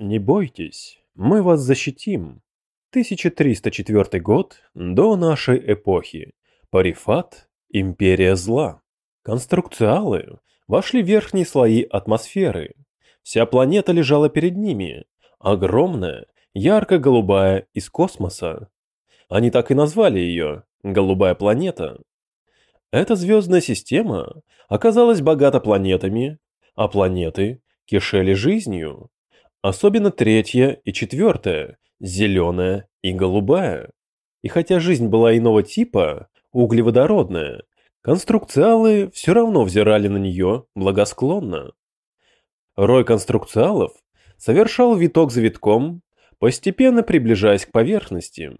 Не бойтесь, мы вас защитим. 1304 год до нашей эпохи. Парифат – империя зла. Конструкциалы вошли в верхние слои атмосферы. Вся планета лежала перед ними, огромная, ярко-голубая из космоса. Они так и назвали ее «голубая планета». Эта звездная система оказалась богата планетами, а планеты кишели жизнью. Особенно третья и четвертая, зеленая и голубая. И хотя жизнь была иного типа, углеводородная, конструкциалы все равно взирали на нее благосклонно. Рой конструкциалов совершал виток за витком, постепенно приближаясь к поверхности.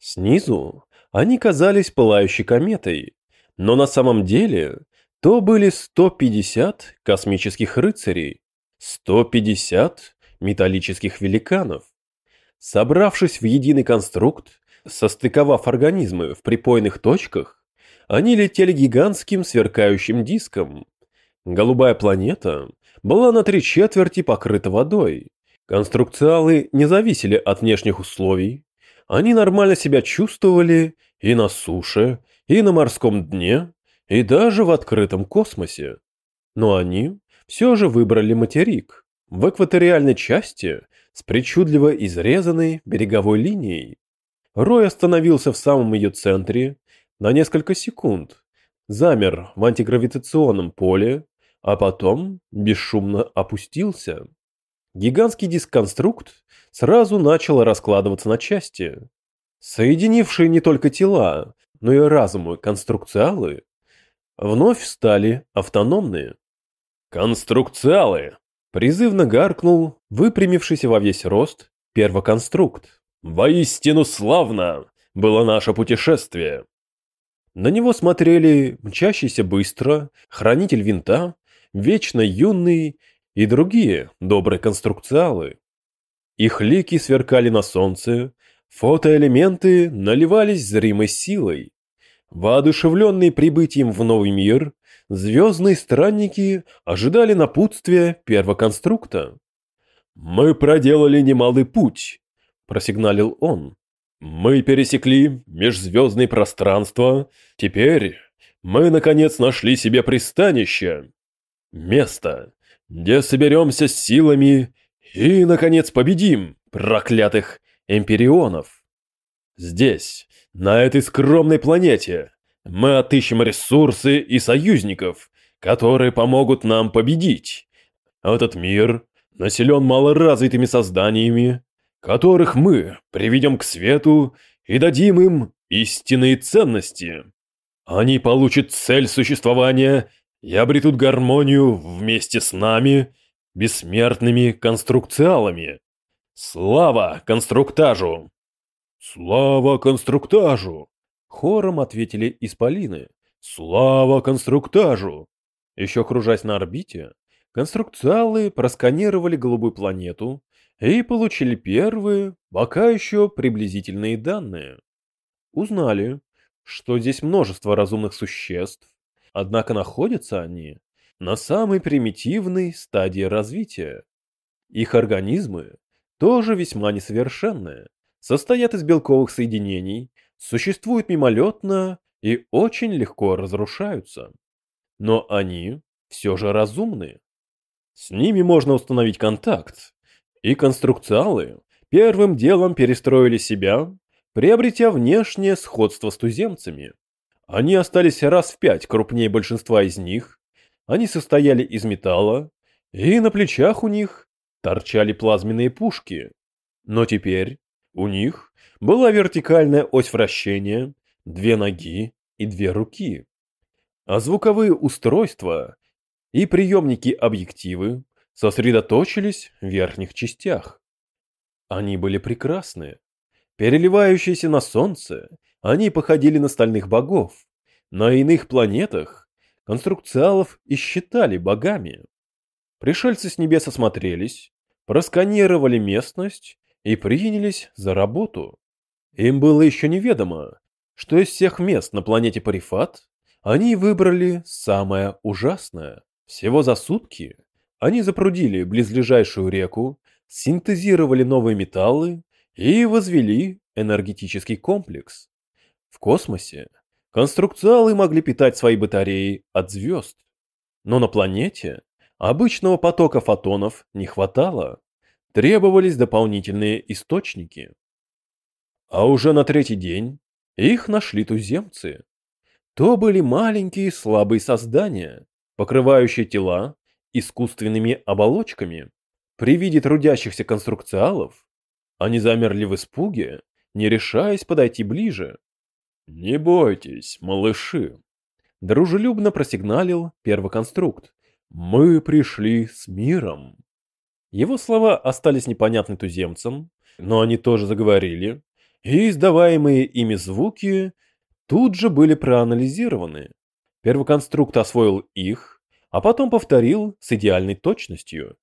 Снизу они казались пылающей кометой, но на самом деле то были 150 космических рыцарей, 150 металлических великанов. Собравшись в единый конструкт, состыковав организмы в припойных точках, они летели гигантским сверкающим диском. Голубая планета была на три четверти покрыта водой. Конструкциалы не зависели от внешних условий. Они нормально себя чувствовали и на суше, и на морском дне, и даже в открытом космосе. Но они все же выбрали материк в экваториальной части с причудливо изрезанной береговой линией. Рой остановился в самом ее центре на несколько секунд, замер в антигравитационном поле, а потом бесшумно опустился. Гигантский дисконструкт сразу начал раскладываться на части. Соединившие не только тела, но и разумы конструкциалы вновь стали автономные. «Конструкциалы!» – призывно гаркнул выпрямившийся во весь рост первоконструкт. «Воистину славно было наше путешествие!» На него смотрели мчащийся быстро, хранитель винта, вечно юный и другие добрые конструкциалы. Их лики сверкали на солнце, Фотоэлементы наливались зримой силой. Воодушевленные прибытием в новый мир, звездные странники ожидали напутствия первоконструкта. «Мы проделали немалый путь», – просигналил он. «Мы пересекли межзвездные пространства. Теперь мы, наконец, нашли себе пристанище. Место, где соберемся с силами и, наконец, победим проклятых эмпирионов. Здесь, на этой скромной планете, мы отыщем ресурсы и союзников, которые помогут нам победить. Этот мир населен малоразвитыми созданиями, которых мы приведем к свету и дадим им истинные ценности. Они получат цель существования и обретут гармонию вместе с нами, бессмертными конструкциалами. «Слава конструктажу!» «Слава конструктажу!» Хором ответили исполины. «Слава конструктажу!» Еще кружась на орбите, конструкциалы просканировали голубую планету и получили первые, пока еще приблизительные данные. Узнали, что здесь множество разумных существ, однако находятся они на самой примитивной стадии развития. Их организмы тоже весьма несовершенные, состоят из белковых соединений, существуют мимолетно и очень легко разрушаются. Но они все же разумны. С ними можно установить контакт, и конструкциалы первым делом перестроили себя, приобретя внешнее сходство с туземцами. Они остались раз в пять крупнее большинства из них, они состояли из металла, и на плечах у них торчали плазменные пушки. Но теперь у них была вертикальная ось вращения, две ноги и две руки. А звуковые устройства и приемники-объективы сосредоточились в верхних частях. Они были прекрасны. Переливающиеся на солнце, они походили на стальных богов. На иных планетах конструкциалов и считали богами. Пришельцы с небес осмотрелись, просканировали местность и принялись за работу. Им было еще неведомо, что из всех мест на планете Парифат они выбрали самое ужасное. Всего за сутки они запрудили близлежащую реку синтезировали новые металлы и возвели энергетический комплекс. В космосе конструкциалы могли питать свои батареи от звезд. Но на планете обычного потока фотонов не хватало. Требовались дополнительные источники. А уже на третий день их нашли туземцы. То были маленькие слабые создания, покрывающие тела искусственными оболочками. При виде трудящихся конструкциалов они замерли в испуге, не решаясь подойти ближе. «Не бойтесь, малыши!» Дружелюбно просигналил первоконструкт. «Мы пришли с миром!» Его слова остались непонятны туземцам, но они тоже заговорили, и издаваемые ими звуки тут же были проанализированы. Первоконструкт освоил их, а потом повторил с идеальной точностью.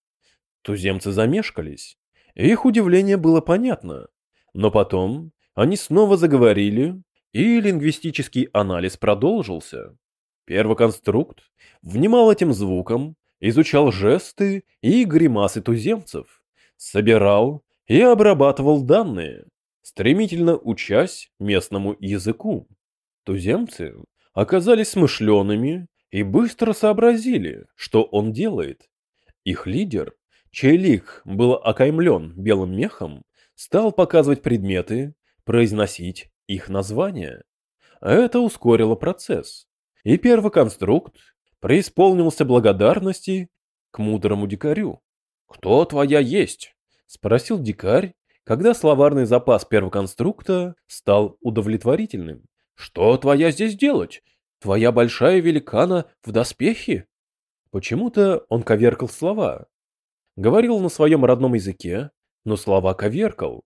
Туземцы замешкались. Их удивление было понятно. Но потом они снова заговорили, и лингвистический анализ продолжился. Первоконструкт внимал этим звукам, изучал жесты и гримасы туземцев, собирал и обрабатывал данные, стремительно учась местному языку. Туземцы оказались смышленными и быстро сообразили, что он делает. Их лидер, чей лик был окаймлен белым мехом, стал показывать предметы, произносить их названия. Это ускорило процесс. И первоконструкт преисполнился благодарности к мудрому дикарю. «Кто твоя есть?» – спросил дикарь, когда словарный запас первоконструкта стал удовлетворительным. «Что твоя здесь делать? Твоя большая великана в доспехе?» Почему-то он коверкал слова. Говорил на своем родном языке, но слова коверкал.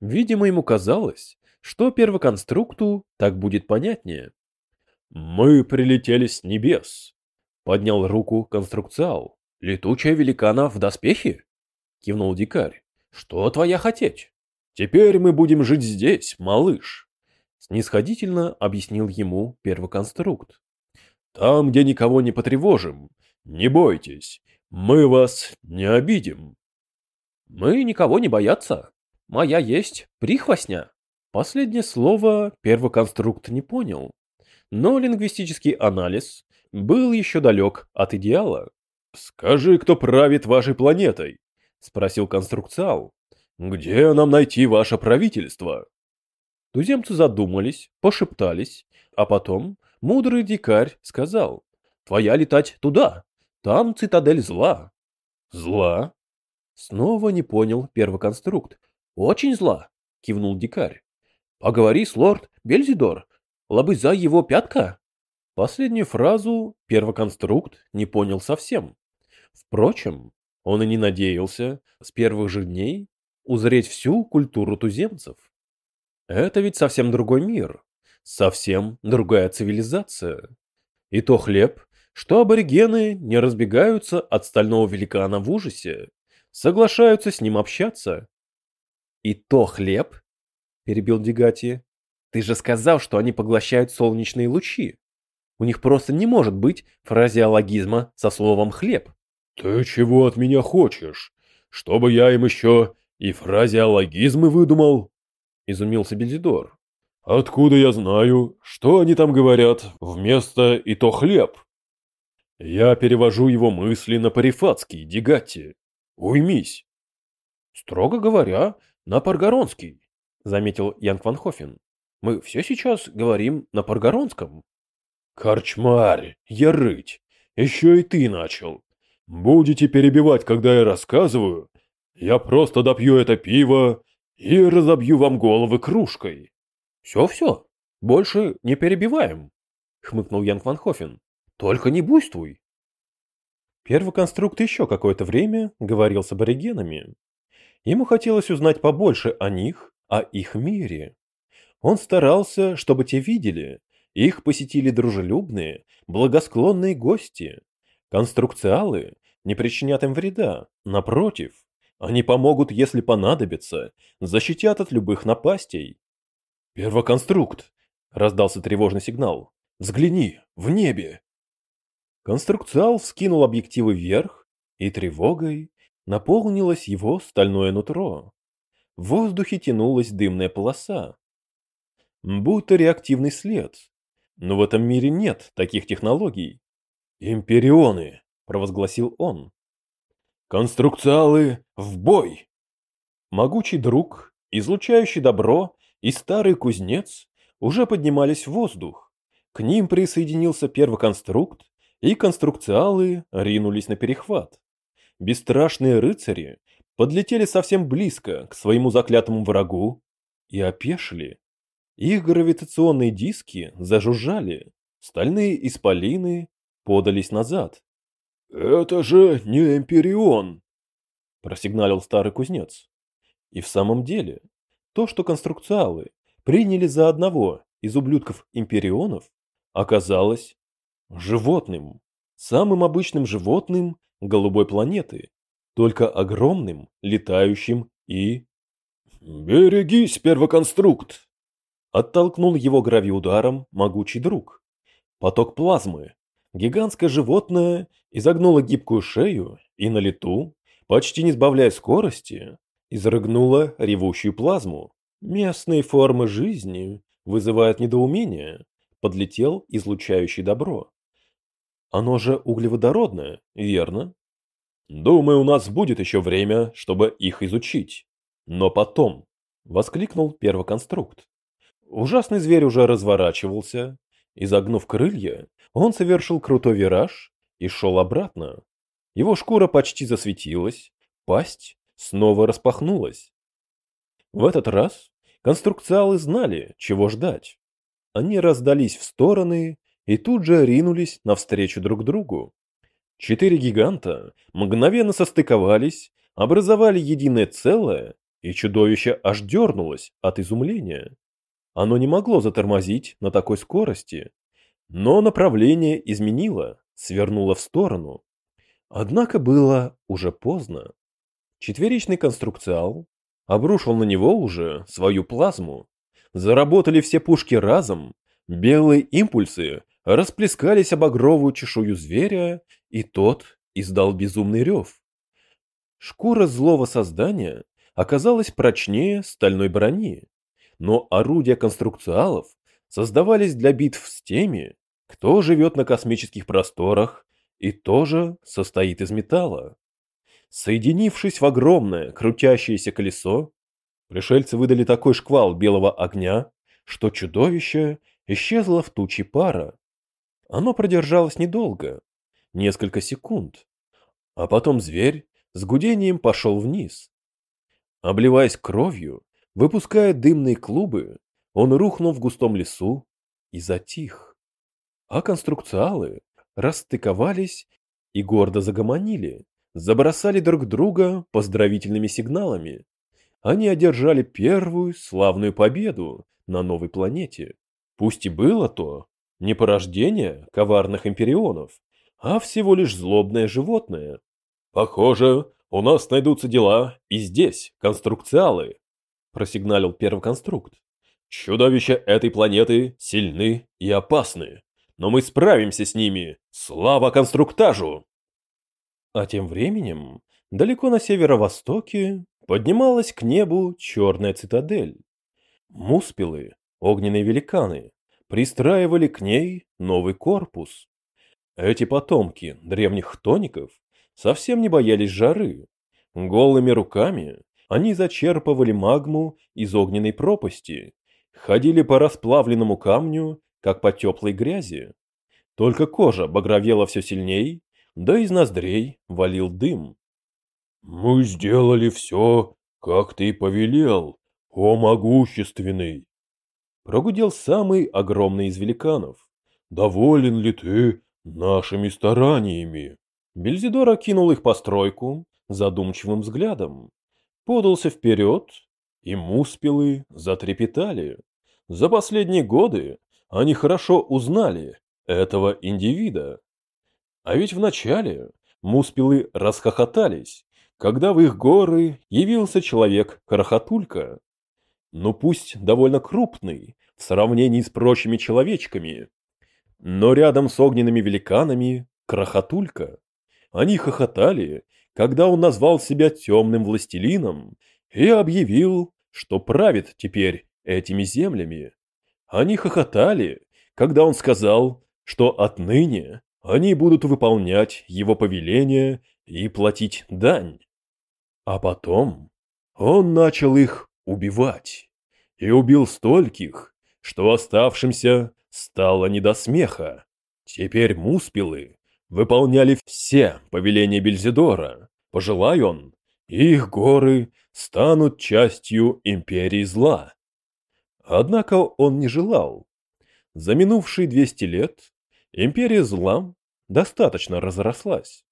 Видимо, ему казалось, что первоконструкту так будет понятнее. «Мы прилетели с небес», — поднял руку конструкциал. «Летучая великана в доспехе?» — кивнул дикарь. «Что твоя хотеть? Теперь мы будем жить здесь, малыш», — снисходительно объяснил ему первоконструкт. «Там, где никого не потревожим, не бойтесь, мы вас не обидим». «Мы никого не боятся. Моя есть прихвостня». Последнее слово первоконструкт не понял. Но лингвистический анализ был еще далек от идеала. «Скажи, кто правит вашей планетой?» – спросил конструкциал. «Где нам найти ваше правительство?» Туземцы задумались, пошептались, а потом мудрый дикарь сказал. «Твоя летать туда, там цитадель зла». «Зла?» Снова не понял первоконструкт. «Очень зла», — кивнул дикарь. «Поговори с лорд Бельзидор, лобызай его пятка». Последнюю фразу первоконструкт не понял совсем. Впрочем, он и не надеялся с первых же дней узреть всю культуру туземцев. Это ведь совсем другой мир, совсем другая цивилизация. И то хлеб, что аборигены не разбегаются от стального великана в ужасе, соглашаются с ним общаться. «И то хлеб?» – перебил Дегати. «Ты же сказал, что они поглощают солнечные лучи. У них просто не может быть фразеологизма со словом «хлеб». «Ты чего от меня хочешь? Чтобы я им еще и фразеологизмы выдумал?» – изумился Бельзидор. «Откуда я знаю, что они там говорят вместо «и то хлеб»?» Я перевожу его мысли на парифатский, Дегатти. Уймись. Строго говоря, на паргоронский, заметил Янг Ван Хофен. Мы все сейчас говорим на паргоронском. Корчмарь, ярыть, еще и ты начал. Будете перебивать, когда я рассказываю, я просто допью это пиво и разобью вам головы кружкой. Все-все, больше не перебиваем, хмыкнул Янг Ван Хофен. Только не буйствуй. Первый конструкт еще какое-то время говорил с аборигенами. Ему хотелось узнать побольше о них, о их мире. Он старался, чтобы те видели, их посетили дружелюбные, благосклонные гости. Конструкциалы не причинят им вреда, напротив, они помогут, если понадобится, защитят от любых напастей. «Первоконструкт!» – раздался тревожный сигнал. «Взгляни, в небе!» Конструкциал вскинул объективы вверх и тревогой наполнилось его стальное нутро. В воздухе тянулась дымная полоса. Будто реактивный след. Но в этом мире нет таких технологий. «Империоны!» – провозгласил он. «Конструкциалы в бой!» Могучий друг, излучающий добро и старый кузнец уже поднимались в воздух. К ним присоединился первый конструкт, и конструкциалы ринулись на перехват. Бесстрашные рыцари подлетели совсем близко к своему заклятому врагу и опешили. Их гравитационные диски зажужжали, стальные исполины подались назад. «Это же не Эмпирион!» – просигналил старый кузнец. И в самом деле, то, что конструкциалы приняли за одного из ублюдков Империонов, оказалось животным, самым обычным животным голубой планеты, только огромным, летающим и... «Берегись, первоконструкт!» Оттолкнул его гравиударом могучий друг. Поток плазмы. Гигантское животное изогнуло гибкую шею и на лету, почти не сбавляя скорости, изрыгнуло ревущую плазму. Местные формы жизни вызывают недоумение. Подлетел излучающий добро. Оно же углеводородное, верно? Думаю, у нас будет еще время, чтобы их изучить. Но потом, воскликнул первоконструкт. Ужасный зверь уже разворачивался. Изогнув крылья, он совершил крутой вираж и шел обратно. Его шкура почти засветилась, пасть снова распахнулась. В этот раз конструкциалы знали, чего ждать. Они раздались в стороны и тут же ринулись навстречу друг другу. Четыре гиганта мгновенно состыковались, образовали единое целое, и чудовище аж дернулось от изумления. Оно не могло затормозить на такой скорости, но направление изменило, свернуло в сторону. Однако было уже поздно. Четверичный конструкциал обрушил на него уже свою плазму. Заработали все пушки разом, белые импульсы расплескались об огровую чешую зверя, и тот издал безумный рев. Шкура злого создания оказалась прочнее стальной брони, но орудия конструкциалов создавались для битв с теми, кто живет на космических просторах и тоже состоит из металла. Соединившись в огромное крутящееся колесо, пришельцы выдали такой шквал белого огня, что чудовище исчезло в туче пара. Оно продержалось недолго, несколько секунд, а потом зверь с гудением пошел вниз. Обливаясь кровью, выпуская дымные клубы, он рухнул в густом лесу и затих. А конструкциалы расстыковались и гордо загомонили забросали друг друга поздравительными сигналами. Они одержали первую славную победу на новой планете. Пусть и было то не порождение коварных империонов, а всего лишь злобное животное. «Похоже, у нас найдутся дела и здесь, конструкциалы», – просигналил первоконструкт. «Чудовища этой планеты сильны и опасны, но мы справимся с ними. Слава конструктажу!» А тем временем, далеко на северо-востоке, поднималась к небу черная цитадель. Муспелы, огненные великаны, пристраивали к ней новый корпус. Эти потомки древних тоников совсем не боялись жары. Голыми руками они зачерпывали магму из огненной пропасти, ходили по расплавленному камню, как по теплой грязи. Только кожа багровела все сильней, да из ноздрей валил дым. «Мы сделали все, как ты повелел, о могущественный!» Прогудел самый огромный из великанов. «Доволен ли ты нашими стараниями?» Бельзидор окинул их постройку задумчивым взглядом, подался вперед, и муспелы затрепетали. За последние годы они хорошо узнали этого индивида. А ведь вначале муспелы расхохотались, когда в их горы явился человек-крохотулька. Ну пусть довольно крупный в сравнении с прочими человечками, но рядом с огненными великанами крохотулька. Они хохотали, когда он назвал себя темным властелином и объявил, что правит теперь этими землями. Они хохотали, когда он сказал, что отныне они будут выполнять его повеления и платить дань. А потом он начал их убивать и убил стольких, что оставшимся стало не до смеха. Теперь муспелы выполняли все повеления Бельзидора, пожелай он, их горы станут частью империи зла. Однако он не желал. За минувшие 200 лет империя зла достаточно разрослась.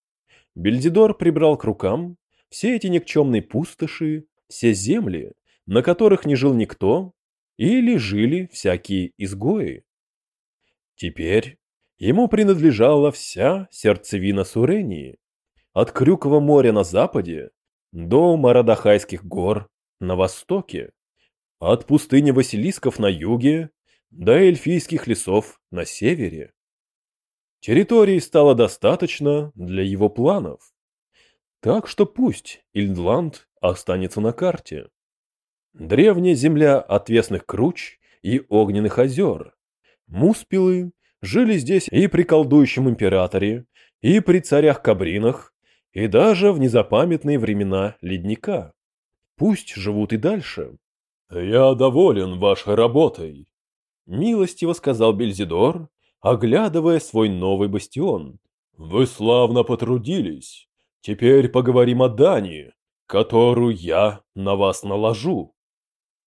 Бельзидор прибрал к рукам все эти никчемные пустоши, все земли, на которых не жил никто, или жили всякие изгои. Теперь ему принадлежала вся сердцевина Сурении, от Крюкова моря на западе до Марадахайских гор на востоке, от пустыни Василисков на юге до эльфийских лесов на севере. Территории стало достаточно для его планов. Так что пусть Ильдланд останется на карте. Древняя земля отвесных круч и огненных озер. Муспелы жили здесь и при колдующем императоре, и при царях-кабринах, и даже в незапамятные времена ледника. Пусть живут и дальше. «Я доволен вашей работой», — милостиво сказал Бельзидор, оглядывая свой новый бастион. «Вы славно потрудились. Теперь поговорим о Дании, которую я на вас наложу».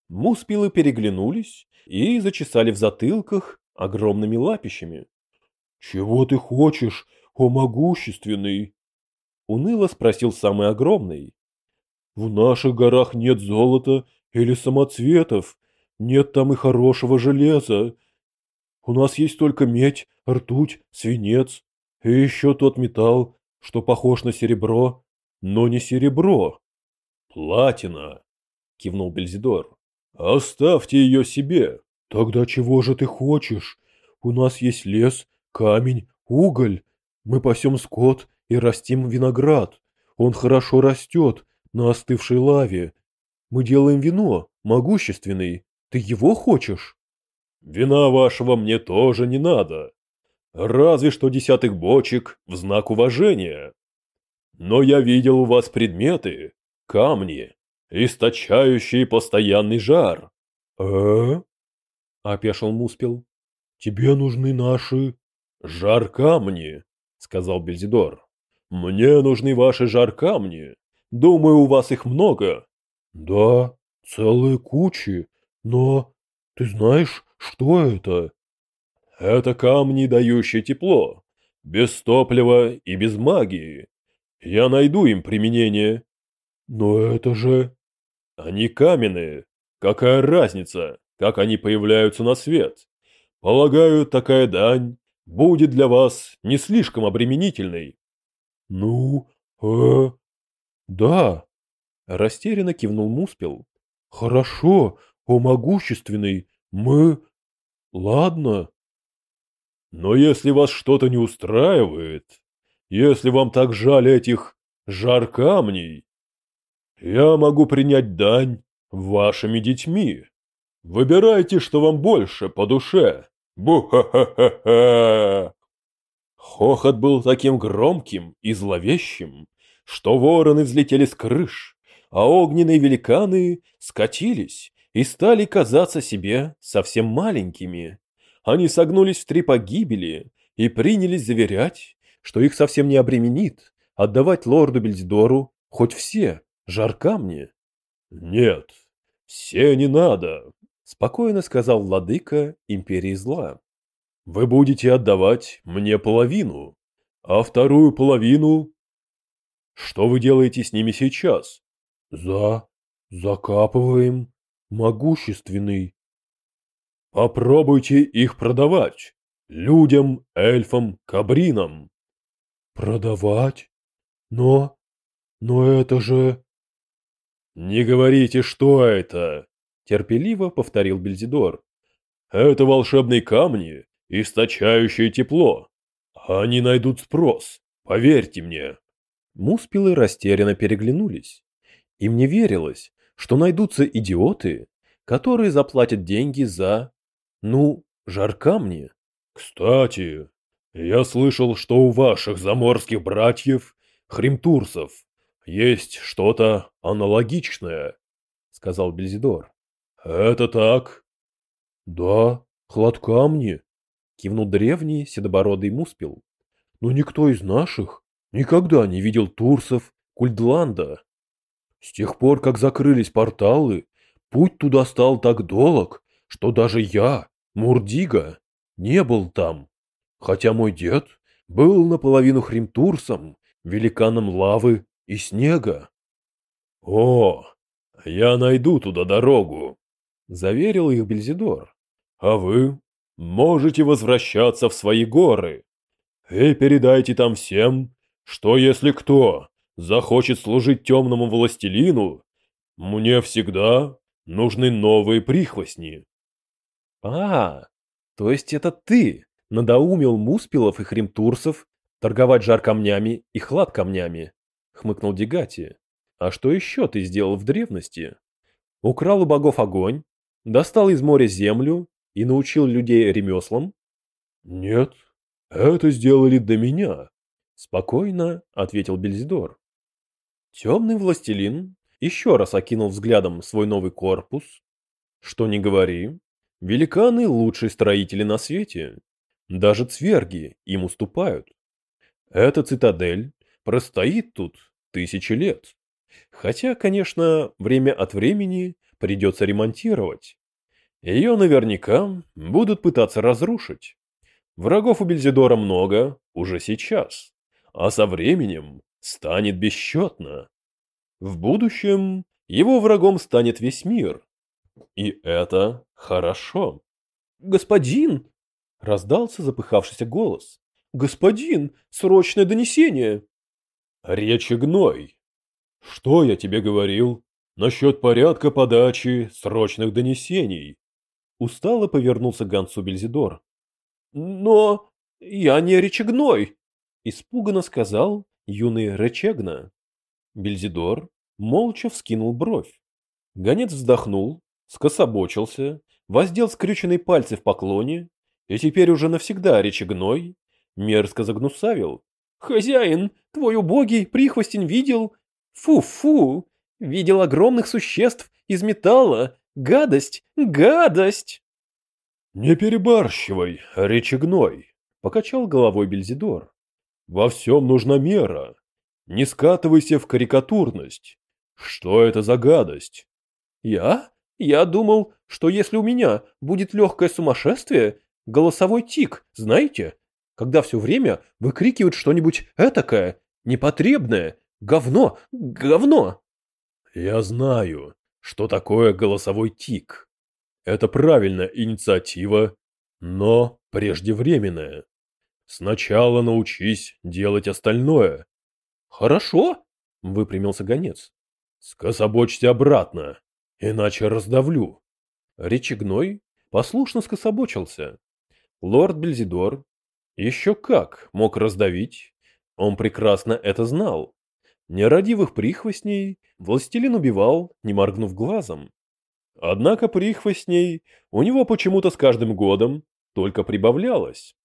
Муспилы переглянулись и зачесали в затылках огромными лапищами. «Чего ты хочешь, о могущественный?» Уныло спросил самый огромный. «В наших горах нет золота или самоцветов, нет там и хорошего железа. У нас есть только медь, ртуть, свинец и еще тот металл, что похож на серебро, но не серебро. Платина, кивнул Бельзидор. Оставьте ее себе. Тогда чего же ты хочешь? У нас есть лес, камень, уголь. Мы пасем скот и растим виноград. Он хорошо растет на остывшей лаве. Мы делаем вино, могущественный. Ты его хочешь? Вина вашего мне тоже не надо. Разве что десятых бочек в знак уважения. Но я видел у вас предметы, камни, источающие постоянный жар. э опешил Муспел. Тебе нужны наши... Жар камни, сказал Бельзидор. Мне нужны ваши жар камни. Думаю, у вас их много. Да, целые кучи. Но ты знаешь, что это? Это камни, дающие тепло, без топлива и без магии. Я найду им применение. Но это же... Они каменные. Какая разница, как они появляются на свет? Полагаю, такая дань будет для вас не слишком обременительной. Ну, э... Да. Растерянно кивнул Муспел. Хорошо, о могущественный, мы... Ладно. Но если вас что-то не устраивает, если вам так жаль этих жар камней, я могу принять дань вашими детьми. Выбирайте, что вам больше по душе. Бу-ха-ха-ха-ха! Хохот был таким громким и зловещим, что вороны взлетели с крыш, а огненные великаны скатились и стали казаться себе совсем маленькими. Они согнулись в три погибели и принялись заверять, что их совсем не обременит отдавать лорду Бельдидору хоть все жар камни. «Нет, все не надо», — спокойно сказал владыка империи зла. «Вы будете отдавать мне половину, а вторую половину...» «Что вы делаете с ними сейчас?» «За... закапываем. Могущественный. Попробуйте их продавать. Людям, эльфам, кабринам. Продавать? Но... но это же... Не говорите, что это, терпеливо повторил Бельзидор. Это волшебные камни, источающие тепло. Они найдут спрос, поверьте мне. Муспелы растерянно переглянулись. Им не верилось, что найдутся идиоты, которые заплатят деньги за... ну, жар камни. Кстати, я слышал, что у ваших заморских братьев, хримтурсов, есть что-то аналогичное, сказал Бельзидор. Это так? Да, хладкамни, кивнул древний седобородый муспел. Но никто из наших никогда не видел турсов Кульдланда. С тех пор, как закрылись порталы, путь туда стал так долг, что даже я, Мурдига, не был там. Хотя мой дед был наполовину хримтурсом, великаном лавы и снега. — О, я найду туда дорогу, — заверил их Бельзидор. — А вы можете возвращаться в свои горы. И передайте там всем, что если кто захочет служить темному властелину, мне всегда нужны новые прихвостни. А, то есть это ты надоумил Муспелов и Хримтурсов торговать жар камнями и хлад камнями, хмыкнул Дегати. А что еще ты сделал в древности? Украл у богов огонь, достал из моря землю и научил людей ремеслам? Нет, это сделали до меня, спокойно ответил Бельзидор. Темный властелин еще раз окинул взглядом свой новый корпус. Что ни говори, великаны лучшие строители на свете. Даже цверги им уступают. Эта цитадель простоит тут тысячи лет. Хотя, конечно, время от времени придется ремонтировать. Ее наверняка будут пытаться разрушить. Врагов у Бельзидора много уже сейчас, а со временем станет бесчетно. В будущем его врагом станет весь мир. И это хорошо. «Господин!» — раздался запыхавшийся голос. «Господин! Срочное донесение!» «Речи гной! Что я тебе говорил насчет порядка подачи срочных донесений?» Устало повернулся к гонцу Бельзидор. «Но я не речегной!» — испуганно сказал юный Речегна. Бельзидор молча вскинул бровь. Гонец вздохнул, скособочился, воздел скрюченные пальцы в поклоне и теперь уже навсегда речегной мерзко загнусавил. «Хозяин, твой убогий прихвостень видел? Фу-фу! Видел огромных существ из металла! Гадость! Гадость!» «Не перебарщивай, речегной!» — покачал головой Бельзидор. «Во всем нужна мера. Не скатывайся в карикатурность. Что это за гадость? Я? Я думал, что если у меня будет легкое сумасшествие, голосовой тик, знаете, когда все время выкрикивают что-нибудь этакое, непотребное, говно, говно. Я знаю, что такое голосовой тик. Это правильная инициатива, но преждевременная. Сначала научись делать остальное, «Хорошо», — выпрямился гонец. «Скособочьте обратно, иначе раздавлю». Речегной послушно скособочился. Лорд Бельзидор еще как мог раздавить, он прекрасно это знал. Нерадивых прихвостней властелин убивал, не моргнув глазом. Однако прихвостней у него почему-то с каждым годом только прибавлялось.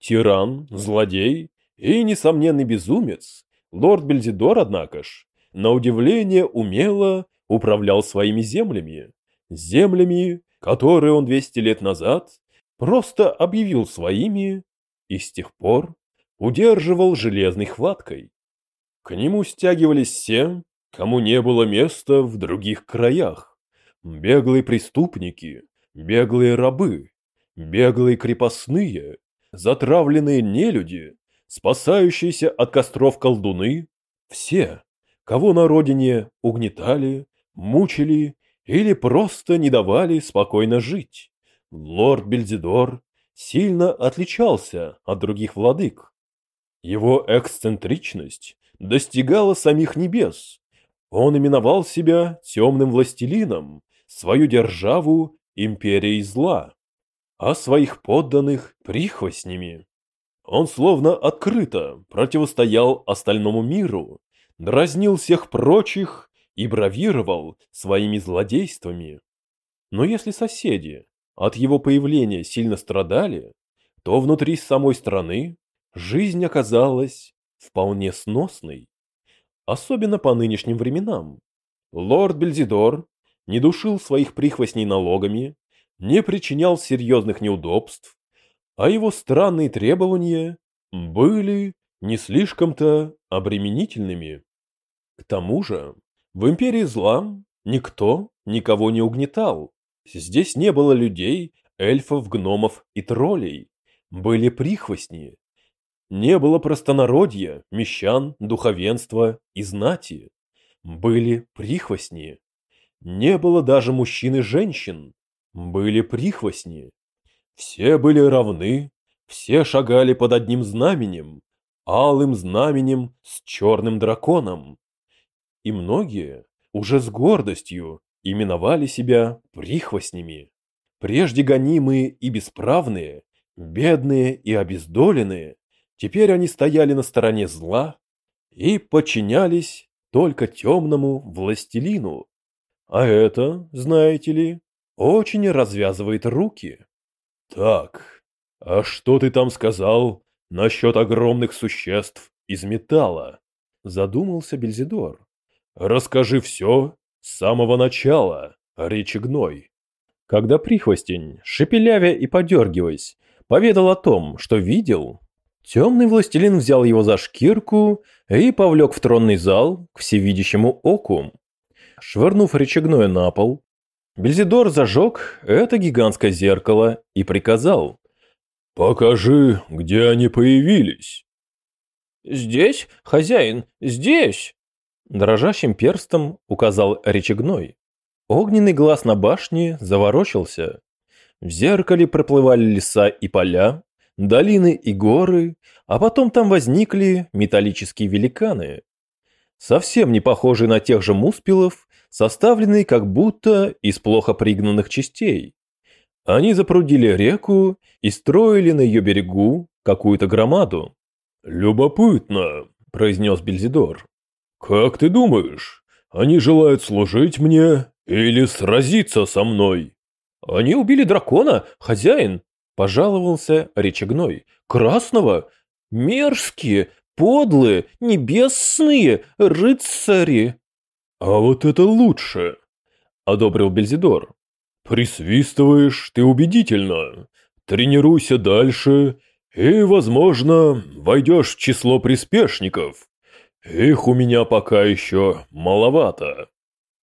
Тиран, злодей и несомненный безумец Лорд Бельзидор, однако ж, на удивление умело управлял своими землями. Землями, которые он 200 лет назад просто объявил своими и с тех пор удерживал железной хваткой. К нему стягивались все, кому не было места в других краях. Беглые преступники, беглые рабы, беглые крепостные, затравленные нелюди, спасающиеся от костров колдуны, все, кого на родине угнетали, мучили или просто не давали спокойно жить. Лорд Бельзидор сильно отличался от других владык. Его эксцентричность достигала самих небес. Он именовал себя темным властелином, свою державу империей зла, а своих подданных прихвостнями. Он словно открыто противостоял остальному миру, дразнил всех прочих и бравировал своими злодействами. Но если соседи от его появления сильно страдали, то внутри самой страны жизнь оказалась вполне сносной. Особенно по нынешним временам. Лорд Бельзидор не душил своих прихвостней налогами, не причинял серьезных неудобств, а его странные требования были не слишком-то обременительными. К тому же, в империи зла никто никого не угнетал. Здесь не было людей, эльфов, гномов и троллей. Были прихвостни. Не было простонародья, мещан, духовенства и знати. Были прихвостни. Не было даже мужчин и женщин. Были прихвостни. Все были равны, все шагали под одним знаменем, алым знаменем с черным драконом. И многие уже с гордостью именовали себя прихвостнями. Прежде гонимые и бесправные, бедные и обездоленные, теперь они стояли на стороне зла и подчинялись только темному властелину. А это, знаете ли, очень развязывает руки. Так, а что ты там сказал насчет огромных существ из металла? Задумался Бельзидор. Расскажи все с самого начала, речи гной. Когда прихвостень, шепелявя и подергиваясь, поведал о том, что видел, темный властелин взял его за шкирку и повлек в тронный зал к всевидящему оку. Швырнув речегное на пол, Бельзидор зажег это гигантское зеркало и приказал. «Покажи, где они появились». «Здесь, хозяин, здесь!» Дрожащим перстом указал речегной. Огненный глаз на башне заворочился. В зеркале проплывали леса и поля, долины и горы, а потом там возникли металлические великаны. Совсем не похожие на тех же муспелов, составленный как будто из плохо пригнанных частей. Они запрудили реку и строили на ее берегу какую-то громаду. «Любопытно», – произнес Бельзидор. «Как ты думаешь, они желают служить мне или сразиться со мной?» «Они убили дракона, хозяин», – пожаловался речегной. «Красного? Мерзкие, подлые, небесные рыцари!» «А вот это лучше!» – одобрил Бельзидор. «Присвистываешь ты убедительно. Тренируйся дальше, и, возможно, войдешь в число приспешников. Их у меня пока еще маловато».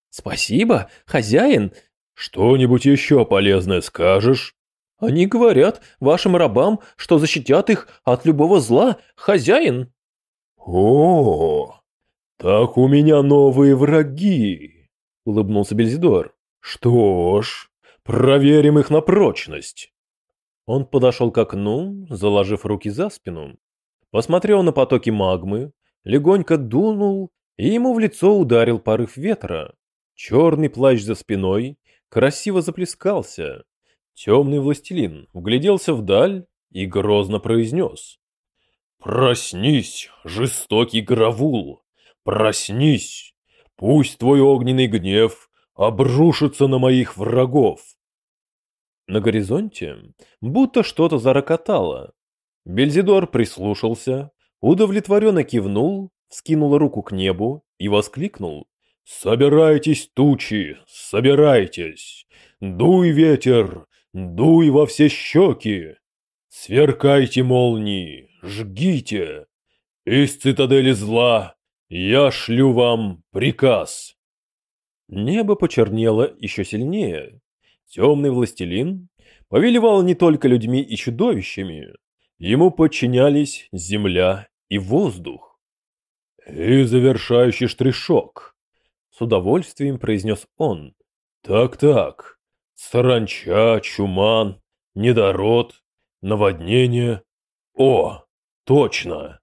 «Спасибо, хозяин!» «Что-нибудь еще полезное скажешь?» «Они говорят вашим рабам, что защитят их от любого зла, хозяин!» «О, «Так у меня новые враги», — улыбнулся Бельзидор. «Что ж, проверим их на прочность». Он подошел к окну, заложив руки за спину, посмотрел на потоки магмы, легонько дунул, и ему в лицо ударил порыв ветра. Черный плащ за спиной красиво заплескался. Темный властелин вгляделся вдаль и грозно произнес. «Проснись, жестокий Гравул! Проснись! Пусть твой огненный гнев обрушится на моих врагов!» На горизонте будто что-то зарокотало. Бельзидор прислушался, удовлетворенно кивнул, скинул руку к небу и воскликнул. «Собирайтесь, тучи, собирайтесь! Дуй, ветер, дуй во все щеки! Сверкайте молнии, жгите! Из цитадели зла «Я шлю вам приказ!» Небо почернело еще сильнее. Темный властелин повелевал не только людьми и чудовищами. Ему подчинялись земля и воздух. «И завершающий штришок», — с удовольствием произнес он. «Так-так, саранча, чуман, недород, наводнение. О, точно!»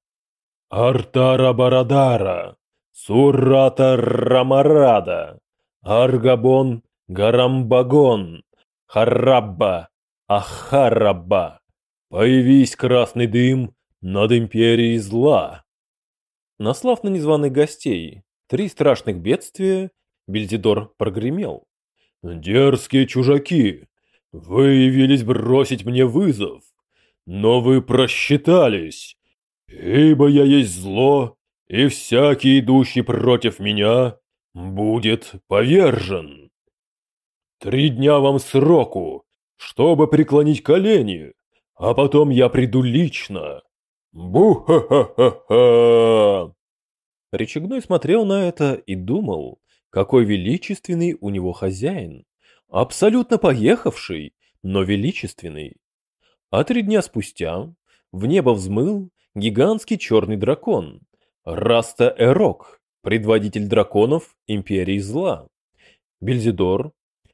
Артара Барадара, Суррата Рамарада, Аргабон Гарамбагон, Харабба, Ахарабба. Появись красный дым, над империей зла. Наслав на незваных гостей три страшных бедствия, Бельзидор прогремел. «Дерзкие чужаки! Вы явились бросить мне вызов, но вы просчитались, ибо я есть зло, и всякий, идущий против меня, будет повержен. Три дня вам сроку, чтобы преклонить колени, а потом я приду лично. Бу-ха-ха-ха-ха!» Речегной смотрел на это и думал, какой величественный у него хозяин. Абсолютно поехавший, но величественный. А три дня спустя в небо взмыл гигантский черный дракон. Раста Эрок, предводитель драконов Империи Зла. Бельзидор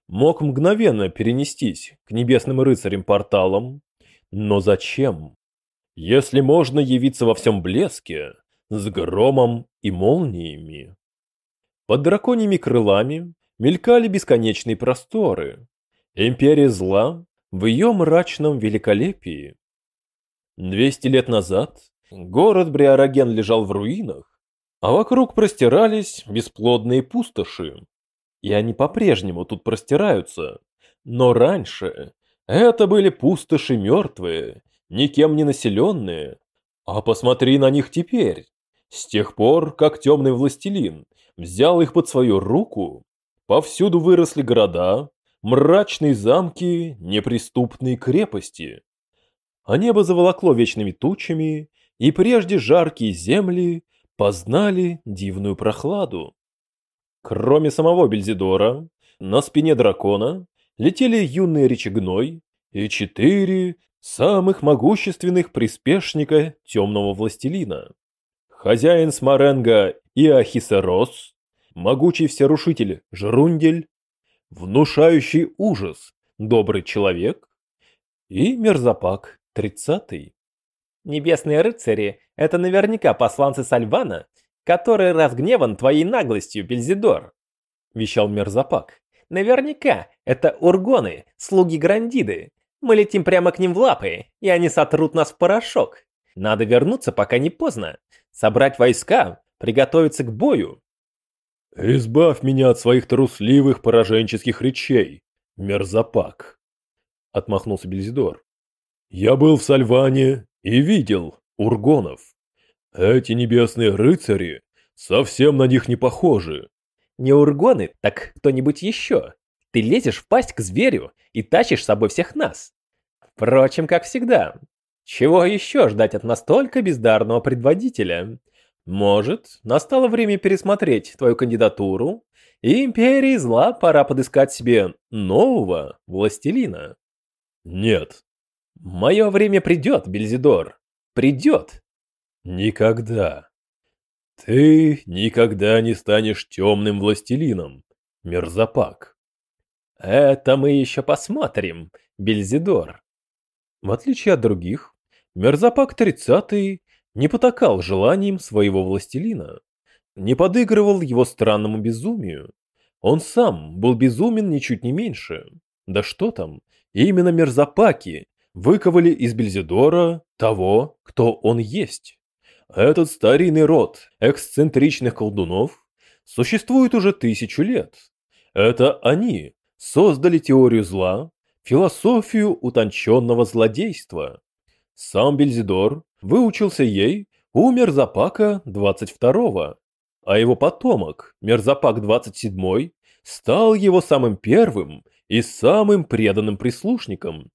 мог мгновенно перенестись к небесным рыцарям-порталам, но зачем? Если можно явиться во всем блеске, с громом и молниями. Под драконьими крылами мелькали бесконечные просторы. Империя зла в ее мрачном великолепии. Двести лет назад город Бриароген лежал в руинах, а вокруг простирались бесплодные пустоши. И они по-прежнему тут простираются. Но раньше это были пустоши мертвые, никем не населенные. А посмотри на них теперь. С тех пор, как темный властелин взял их под свою руку, повсюду выросли города, мрачные замки, неприступные крепости. А небо заволокло вечными тучами, и прежде жаркие земли познали дивную прохладу. Кроме самого Бельзидора, на спине дракона летели юные речегной и четыре самых могущественных приспешника темного властелина. Хозяин Смаренга Иохисерос, могучий всерушитель Жрундель, внушающий ужас добрый человек и мерзопак тридцатый. Небесные рыцари — это наверняка посланцы Сальвана, который разгневан твоей наглостью, Бельзидор, — вещал мерзопак. Наверняка это ургоны, слуги Грандиды. Мы летим прямо к ним в лапы, и они сотрут нас в порошок. Надо вернуться, пока не поздно. Собрать войска, приготовиться к бою. «Избавь меня от своих трусливых пораженческих речей, мерзопак!» Отмахнулся Бельзидор. «Я был в Сальване и видел ургонов. Эти небесные рыцари совсем на них не похожи». «Не ургоны, так кто-нибудь еще. Ты лезешь в пасть к зверю и тащишь с собой всех нас. Впрочем, как всегда, чего еще ждать от настолько бездарного предводителя? Может, настало время пересмотреть твою кандидатуру, и Империи Зла пора подыскать себе нового властелина? Нет. Мое время придет, Бельзидор. Придет. Никогда. Ты никогда не станешь темным властелином, мерзопак. Это мы еще посмотрим, Бельзидор. В отличие от других, Мерзопак тридцатый не потакал желанием своего властелина, не подыгрывал его странному безумию. Он сам был безумен ничуть не меньше. Да что там, именно мерзопаки выковали из Бельзидора того, кто он есть. Этот старинный род эксцентричных колдунов существует уже тысячу лет. Это они создали теорию зла, философию утонченного злодейства, сам Бельзидор выучился ей у Мерзопака 22-го, а его потомок, Мерзопак 27-й, стал его самым первым и самым преданным прислушником.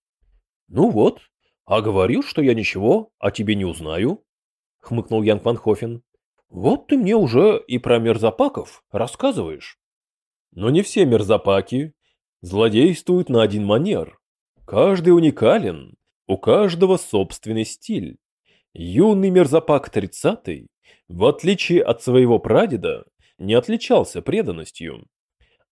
«Ну вот, а говорил, что я ничего о тебе не узнаю», — хмыкнул Ян Ванхофен. «Вот ты мне уже и про мерзопаков рассказываешь». Но не все мерзопаки злодействуют на один манер. Каждый уникален у каждого собственный стиль. Юный мерзопак 30 в отличие от своего прадеда, не отличался преданностью.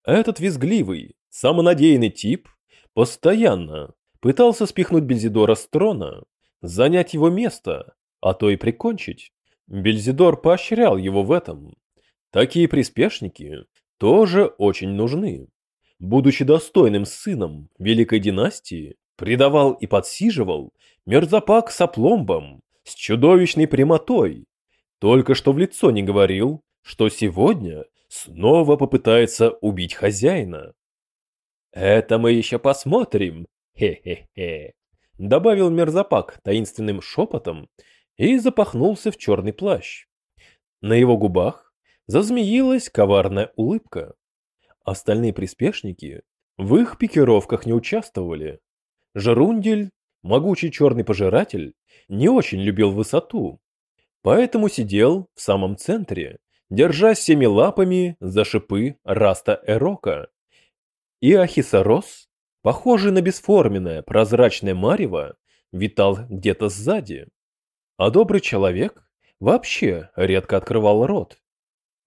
Этот визгливый, самонадеянный тип постоянно пытался спихнуть Бельзидора с трона, занять его место, а то и прикончить. Бельзидор поощрял его в этом. Такие приспешники тоже очень нужны. Будучи достойным сыном великой династии, Предавал и подсиживал мерзопак с опломбом, с чудовищной прямотой. Только что в лицо не говорил, что сегодня снова попытается убить хозяина. «Это мы еще посмотрим, хе-хе-хе», — добавил мерзопак таинственным шепотом и запахнулся в черный плащ. На его губах зазмеилась коварная улыбка. Остальные приспешники в их пикировках не участвовали. Жерундель, могучий черный пожиратель, не очень любил высоту, поэтому сидел в самом центре, держась всеми лапами за шипы Раста Эрока. И Ахисарос, похожий на бесформенное прозрачное марево, витал где-то сзади. А добрый человек вообще редко открывал рот.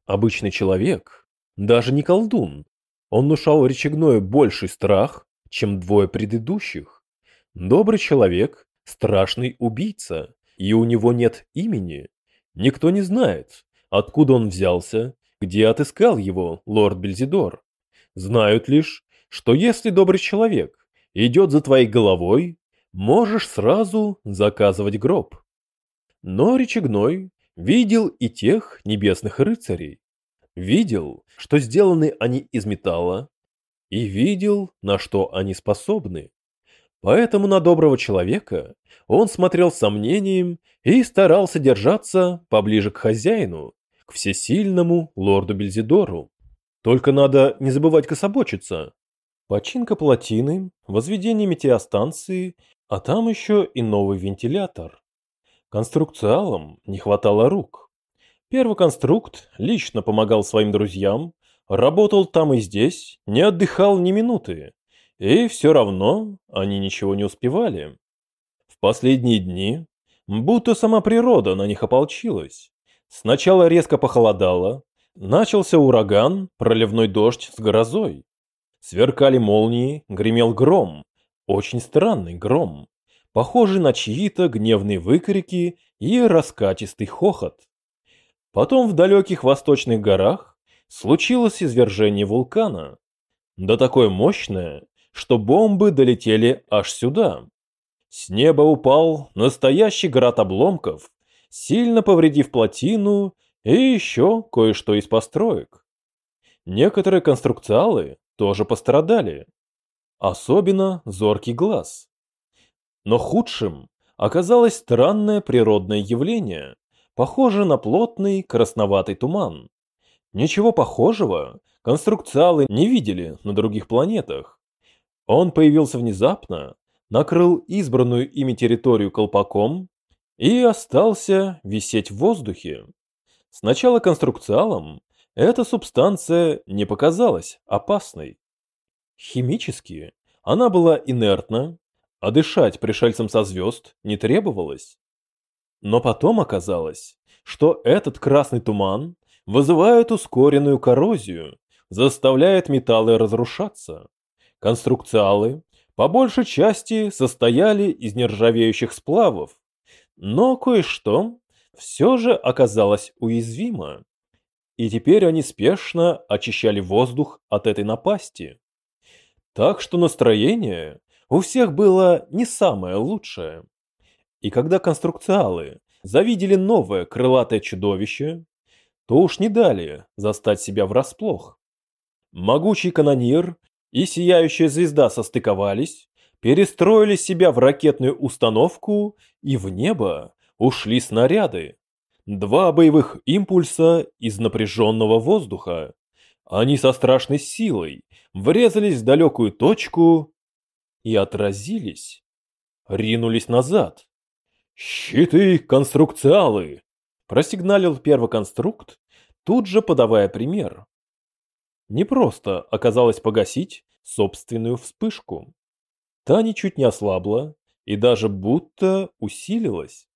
Обычный человек, даже не колдун, он внушал речегною больший страх, чем двое предыдущих. Добрый человек – страшный убийца, и у него нет имени. Никто не знает, откуда он взялся, где отыскал его лорд Бельзидор. Знают лишь, что если добрый человек идет за твоей головой, можешь сразу заказывать гроб. Но речегной видел и тех небесных рыцарей. Видел, что сделаны они из металла, и видел, на что они способны. Поэтому на доброго человека он смотрел с сомнением и старался держаться поближе к хозяину, к всесильному лорду Бельзидору. Только надо не забывать кособочиться. Починка плотины, возведение метеостанции, а там еще и новый вентилятор. Конструкциалам не хватало рук. Первый конструкт лично помогал своим друзьям, работал там и здесь, не отдыхал ни минуты. И все равно они ничего не успевали. В последние дни будто сама природа на них ополчилась. Сначала резко похолодало, начался ураган, проливной дождь с грозой. Сверкали молнии, гремел гром, очень странный гром похожий на чьи-то гневные выкрики и раскатистый хохот. Потом в далеких восточных горах случилось извержение вулкана. Да такое мощное, что бомбы долетели аж сюда. С неба упал настоящий град обломков, сильно повредив плотину и еще кое-что из построек. Некоторые конструкциалы тоже пострадали. Особенно зоркий глаз. Но худшим оказалось странное природное явление, похожее на плотный красноватый туман. Ничего похожего конструкциалы не видели на других планетах. Он появился внезапно, накрыл избранную ими территорию колпаком и остался висеть в воздухе. Сначала конструкциалам эта субстанция не показалась опасной. Химически она была инертна а дышать пришельцам со звезд не требовалось. Но потом оказалось, что этот красный туман вызывает ускоренную коррозию, заставляет металлы разрушаться. Конструкциалы по большей части состояли из нержавеющих сплавов, но кое-что все же оказалось уязвимо. И теперь они спешно очищали воздух от этой напасти. Так что настроение у всех было не самое лучшее. И когда конструкциалы завидели новое крылатое чудовище, то уж не дали застать себя врасплох. Могучий канонир и сияющая звезда состыковались, перестроили себя в ракетную установку, и в небо ушли снаряды. Два боевых импульса из напряженного воздуха. Они со страшной силой врезались в далекую точку и отразились, ринулись назад. «Щиты, конструкциалы!» – просигналил первый конструкт, тут же подавая пример. Не просто оказалось погасить собственную вспышку. Та ничуть не ослабла и даже будто усилилась.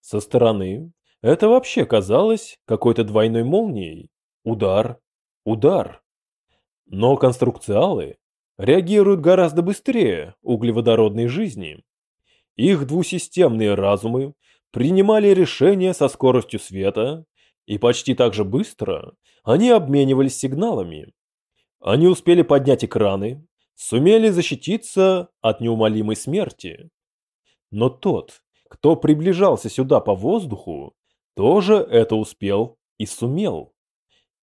Со стороны это вообще казалось какой-то двойной молнией. Удар, удар. Но конструкциалы реагируют гораздо быстрее углеводородной жизни. Их двусистемные разумы принимали решения со скоростью света, и почти так же быстро они обменивались сигналами. Они успели поднять экраны, сумели защититься от неумолимой смерти. Но тот, кто приближался сюда по воздуху, тоже это успел и сумел.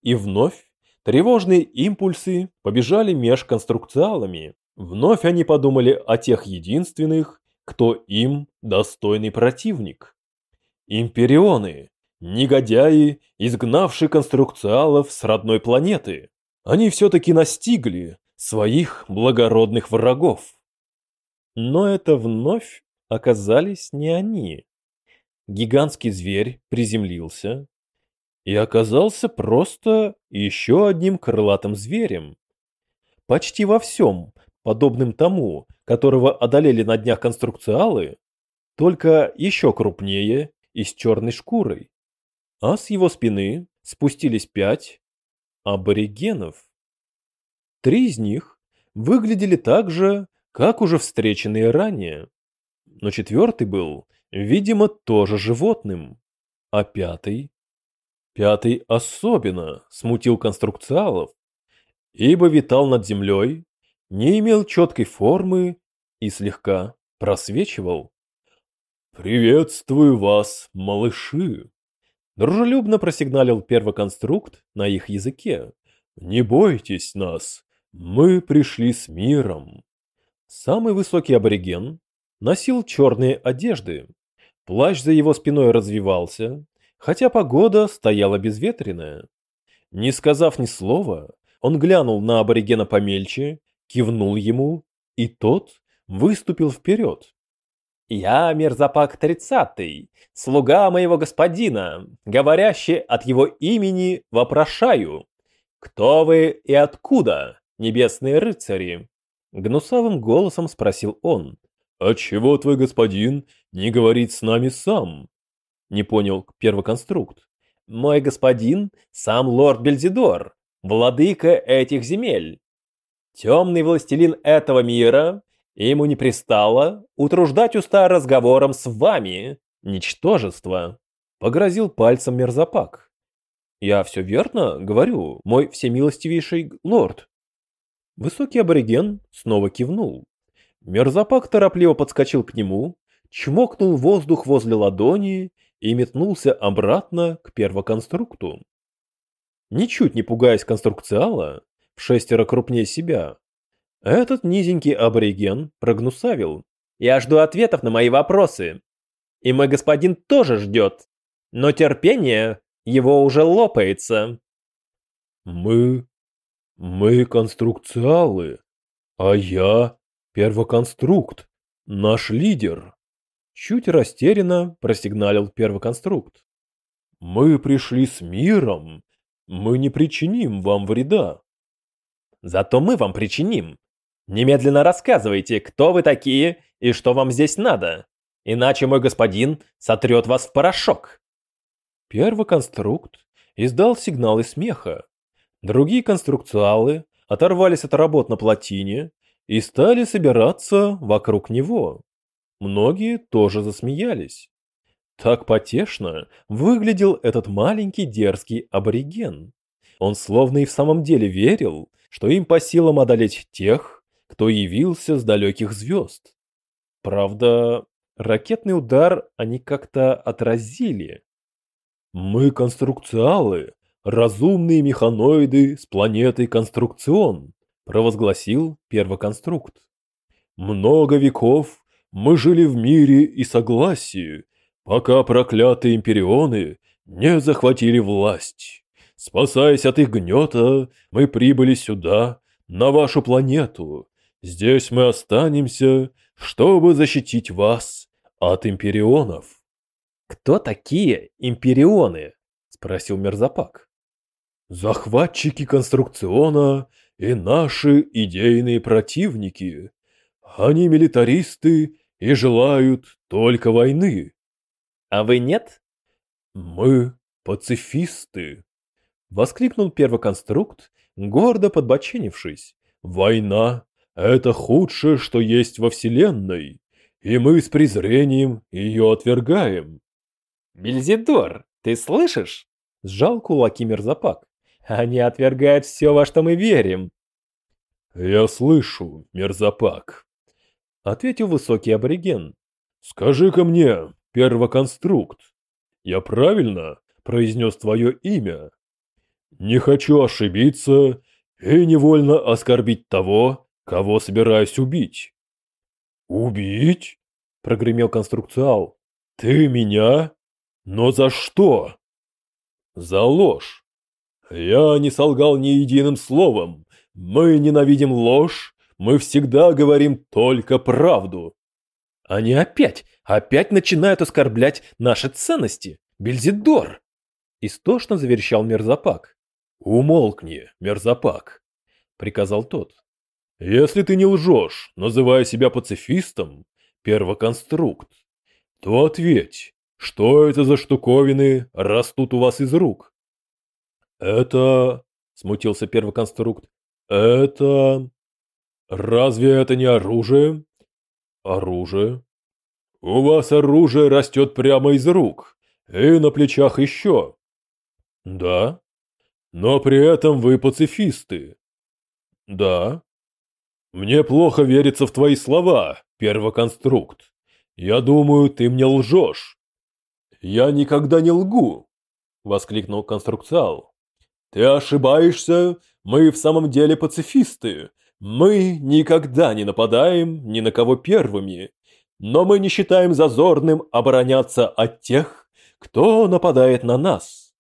И вновь тревожные импульсы побежали меж конструкциалами. Вновь они подумали о тех единственных, кто им достойный противник. Империоны, негодяи, изгнавшие конструкциалов с родной планеты. Они все-таки настигли своих благородных врагов. Но это вновь оказались не они. Гигантский зверь приземлился и оказался просто еще одним крылатым зверем. Почти во всем, подобным тому, которого одолели на днях конструкциалы, только еще крупнее и с черной шкурой. А с его спины спустились пять аборигенов. Три из них выглядели так же, как уже встреченные ранее. Но четвертый был, видимо, тоже животным. А пятый? Пятый особенно смутил конструкциалов, ибо витал над землей, не имел четкой формы и слегка просвечивал. «Приветствую вас, малыши!» Дружелюбно просигналил первоконструкт на их языке. «Не бойтесь нас, мы пришли с миром». Самый высокий абориген носил черные одежды. Плащ за его спиной развивался, хотя погода стояла безветренная. Не сказав ни слова, он глянул на аборигена помельче, кивнул ему, и тот выступил вперед. «Я мерзопак тридцатый, слуга моего господина, говорящий от его имени вопрошаю. Кто вы и откуда, небесные рыцари?» Гнусавым голосом спросил он. «Отчего твой господин не говорит с нами сам?» Не понял первоконструкт. «Мой господин — сам лорд Бельзидор, владыка этих земель. Темный властелин этого мира, ему не пристало утруждать уста разговором с вами, ничтожество», — погрозил пальцем мерзопак. «Я все верно говорю, мой всемилостивейший лорд?» Высокий абориген снова кивнул. Мерзопак торопливо подскочил к нему, чмокнул воздух возле ладони и метнулся обратно к первоконструкту. Ничуть не пугаясь конструкциала, в шестеро крупнее себя, этот низенький абориген прогнусавил. «Я жду ответов на мои вопросы. И мой господин тоже ждет. Но терпение его уже лопается». «Мы мы конструкциалы, а я первоконструкт, наш лидер. Чуть растерянно просигналил первоконструкт. Мы пришли с миром, мы не причиним вам вреда. Зато мы вам причиним. Немедленно рассказывайте, кто вы такие и что вам здесь надо. Иначе мой господин сотрет вас в порошок. Первоконструкт издал сигналы смеха, Другие конструкциалы оторвались от работ на плотине и стали собираться вокруг него. Многие тоже засмеялись. Так потешно выглядел этот маленький дерзкий абориген. Он словно и в самом деле верил, что им по силам одолеть тех, кто явился с далеких звезд. Правда, ракетный удар они как-то отразили. «Мы конструкциалы, разумные механоиды с планеты Конструкцион, провозгласил первоконструкт. Много веков мы жили в мире и согласии, пока проклятые империоны не захватили власть. Спасаясь от их гнета, мы прибыли сюда, на вашу планету. Здесь мы останемся, чтобы защитить вас от империонов. «Кто такие империоны?» – спросил Мерзопак. Захватчики конструкциона и наши идейные противники. Они милитаристы и желают только войны. А вы нет? Мы пацифисты. Воскликнул первоконструкт, гордо подбоченившись. Война — это худшее, что есть во Вселенной, и мы с презрением ее отвергаем. Бельзидор, ты слышишь? Сжал кулаки мерзопак. Они отвергают все, во что мы верим. Я слышу, мерзопак. Ответил высокий абориген. скажи-ка мне, первоконструкт, я правильно произнес твое имя? Не хочу ошибиться и невольно оскорбить того, кого собираюсь убить. Убить? Прогремел конструкциал. Ты меня? Но за что? За ложь. Я не солгал ни единым словом. Мы ненавидим ложь, мы всегда говорим только правду. Они опять, опять начинают оскорблять наши ценности. Бельзидор! Истошно заверещал мерзопак. Умолкни, мерзопак, приказал тот. Если ты не лжешь, называя себя пацифистом, первоконструкт, то ответь, что это за штуковины растут у вас из рук? Это... Смутился первоконструкт. Это... Разве это не оружие? Оружие? У вас оружие растет прямо из рук. И на плечах еще. Да. Но при этом вы пацифисты. Да. Мне плохо верится в твои слова, первоконструкт. Я думаю, ты мне лжешь. Я никогда не лгу, воскликнул конструкциал. Ты ошибаешься, мы в самом деле пацифисты. Мы никогда не нападаем ни на кого первыми, но мы не считаем зазорным обороняться от тех, кто нападает на нас.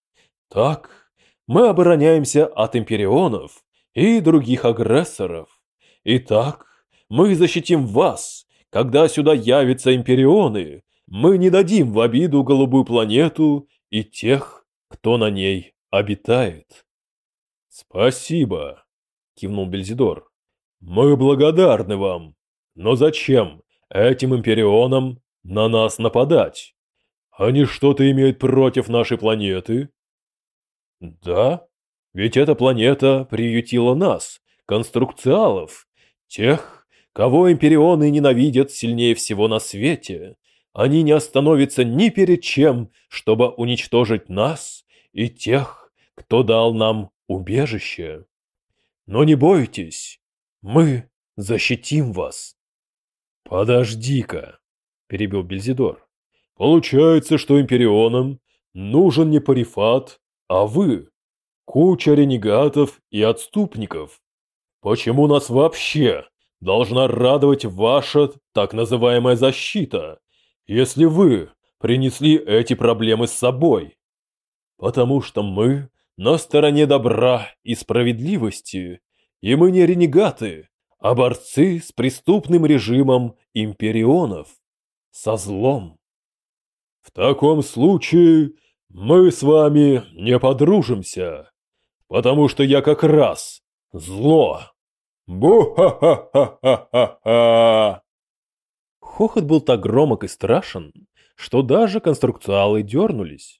Так, мы обороняемся от империонов и других агрессоров. Итак, мы защитим вас, когда сюда явятся империоны. Мы не дадим в обиду голубую планету и тех, кто на ней обитает. Спасибо, кивнул Бельзидор. Мы благодарны вам. Но зачем этим империонам на нас нападать? Они что-то имеют против нашей планеты? Да, ведь эта планета приютила нас, конструкциалов, тех, кого империоны ненавидят сильнее всего на свете. Они не остановятся ни перед чем, чтобы уничтожить нас и тех, кто дал нам убежище. Но не бойтесь, мы защитим вас. Подожди-ка, перебил Бельзидор. Получается, что империонам нужен не парифат, а вы. Куча ренегатов и отступников. Почему нас вообще должна радовать ваша так называемая защита, если вы принесли эти проблемы с собой? Потому что мы на стороне добра и справедливости, и мы не ренегаты, а борцы с преступным режимом империонов, со злом. В таком случае мы с вами не подружимся, потому что я как раз зло. Бу-ха-ха-ха-ха-ха! Хохот был так громок и страшен, что даже конструкциалы дернулись.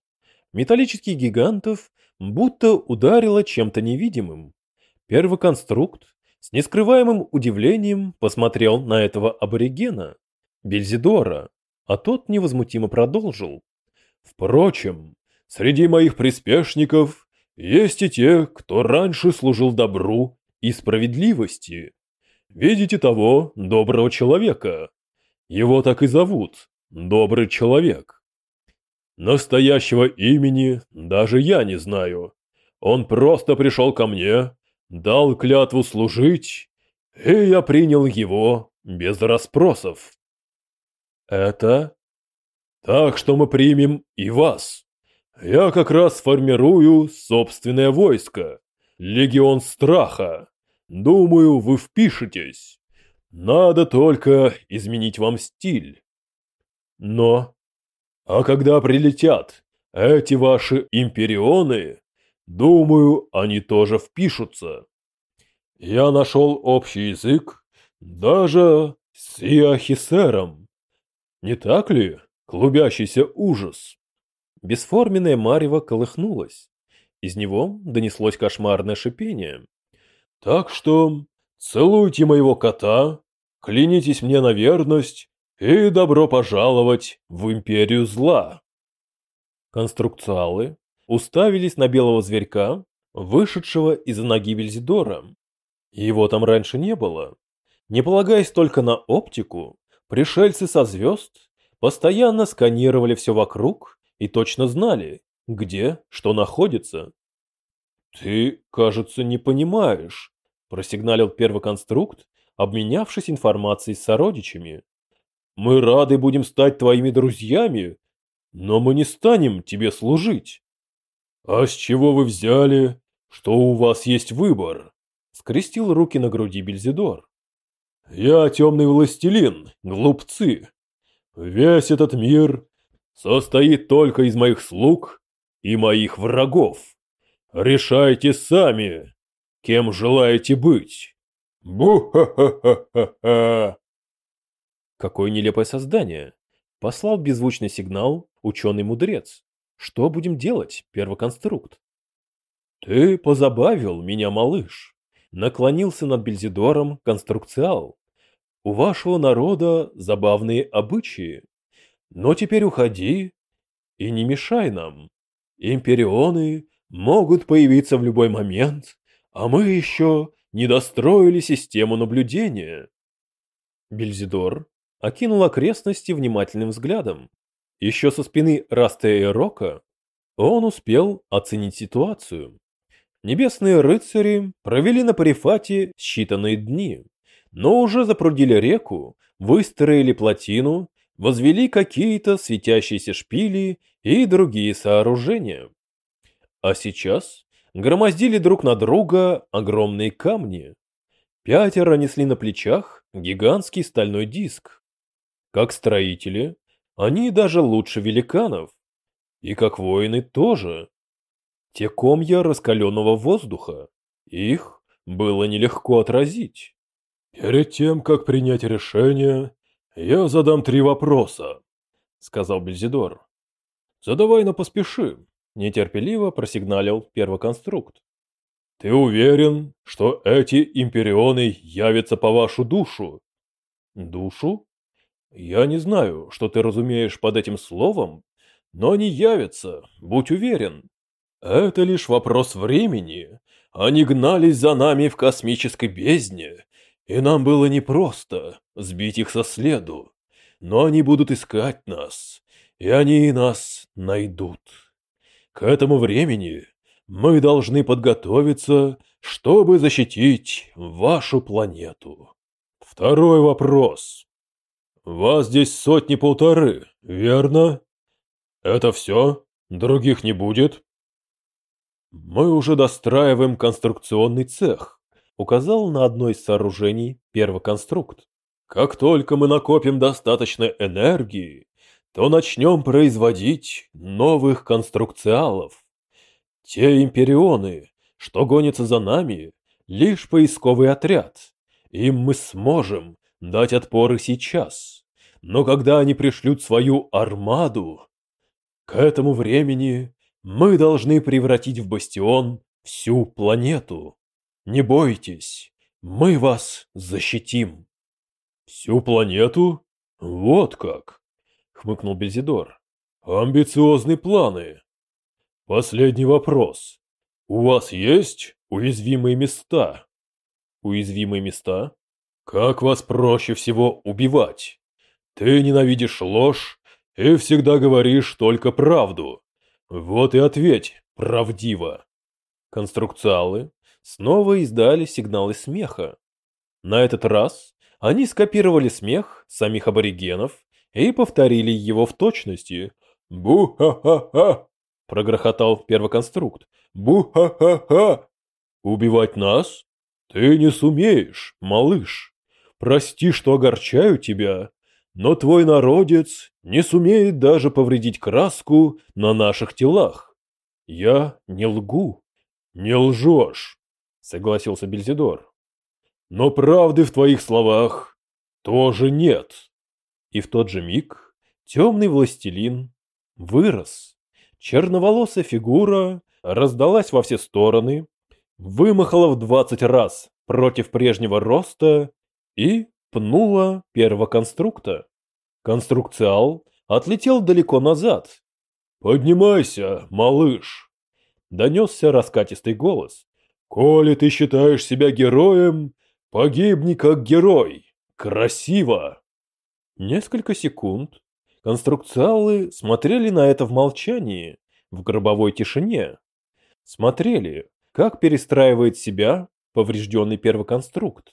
Металлических гигантов будто ударило чем-то невидимым. Первый конструкт с нескрываемым удивлением посмотрел на этого аборигена, Бельзидора, а тот невозмутимо продолжил. Впрочем, среди моих приспешников есть и те, кто раньше служил добру и справедливости. Видите того доброго человека? Его так и зовут, добрый человек. Настоящего имени даже я не знаю. Он просто пришел ко мне, дал клятву служить, и я принял его без расспросов. Это? Так что мы примем и вас. Я как раз формирую собственное войско. Легион Страха. Думаю, вы впишетесь. Надо только изменить вам стиль. Но а когда прилетят эти ваши империоны, думаю, они тоже впишутся. Я нашел общий язык даже с Иохисером. Не так ли, клубящийся ужас? Бесформенное марево колыхнулось. Из него донеслось кошмарное шипение. Так что целуйте моего кота, клянитесь мне на верность и добро пожаловать в империю зла. Конструкциалы уставились на белого зверька, вышедшего из ноги Бельзидора. Его там раньше не было. Не полагаясь только на оптику, пришельцы со звезд постоянно сканировали все вокруг и точно знали, где что находится. «Ты, кажется, не понимаешь», – просигналил первый конструкт, обменявшись информацией с сородичами. «Мы рады будем стать твоими друзьями, но мы не станем тебе служить». «А с чего вы взяли, что у вас есть выбор?» – скрестил руки на груди Бельзидор. «Я темный властелин, глупцы. Весь этот мир состоит только из моих слуг и моих врагов. Решайте сами, кем желаете быть. Бу-ха-ха-ха-ха-ха!» Какое нелепое создание! Послал беззвучный сигнал ученый-мудрец. Что будем делать, первоконструкт? Ты позабавил меня, малыш. Наклонился над Бельзидором конструкциал. У вашего народа забавные обычаи. Но теперь уходи и не мешай нам. Империоны могут появиться в любой момент, а мы еще не достроили систему наблюдения. Бельзидор окинул окрестности внимательным взглядом. Еще со спины Растея Рока он успел оценить ситуацию. Небесные рыцари провели на Парифате считанные дни, но уже запрудили реку, выстроили плотину, возвели какие-то светящиеся шпили и другие сооружения. А сейчас громоздили друг на друга огромные камни. Пятеро несли на плечах гигантский стальной диск. Как строители, они даже лучше великанов. И как воины тоже. Те комья раскаленного воздуха. Их было нелегко отразить. «Перед тем, как принять решение, я задам три вопроса», — сказал Бельзидор. «Задавай, но поспеши», — нетерпеливо просигналил первоконструкт. «Ты уверен, что эти империоны явятся по вашу душу?» «Душу?» Я не знаю, что ты разумеешь под этим словом, но они явятся, будь уверен. Это лишь вопрос времени. Они гнались за нами в космической бездне, и нам было непросто сбить их со следу. Но они будут искать нас, и они нас найдут. К этому времени мы должны подготовиться, чтобы защитить вашу планету. Второй вопрос. Вас здесь сотни-полторы, верно? Это все? Других не будет? Мы уже достраиваем конструкционный цех, указал на одно из сооружений первоконструкт. Как только мы накопим достаточно энергии, то начнем производить новых конструкциалов. Те империоны, что гонятся за нами, лишь поисковый отряд. Им мы сможем дать отпор и сейчас. Но когда они пришлют свою армаду, к этому времени мы должны превратить в бастион всю планету. Не бойтесь, мы вас защитим. Всю планету? Вот как, хмыкнул Бельзидор. Амбициозные планы. Последний вопрос. У вас есть уязвимые места? Уязвимые места? Как вас проще всего убивать? Ты ненавидишь ложь и всегда говоришь только правду. Вот и ответь правдиво. Конструкциалы снова издали сигналы смеха. На этот раз они скопировали смех самих аборигенов и повторили его в точности. «Бу-ха-ха-ха!» – прогрохотал первоконструкт. «Бу-ха-ха-ха! Убивать нас? Ты не сумеешь, малыш!» Прости, что огорчаю тебя, но твой народец не сумеет даже повредить краску на наших телах. Я не лгу. Не лжешь, согласился Бельзидор. Но правды в твоих словах тоже нет. И в тот же миг темный властелин вырос. Черноволосая фигура раздалась во все стороны, вымахала в двадцать раз против прежнего роста и пнула первоконструкта. Конструкциал отлетел далеко назад. «Поднимайся, малыш!» Донесся раскатистый голос. «Коли ты считаешь себя героем, погибни как герой! Красиво!» Несколько секунд Конструкциалы смотрели на это в молчании, в гробовой тишине. Смотрели, как перестраивает себя поврежденный первоконструкт,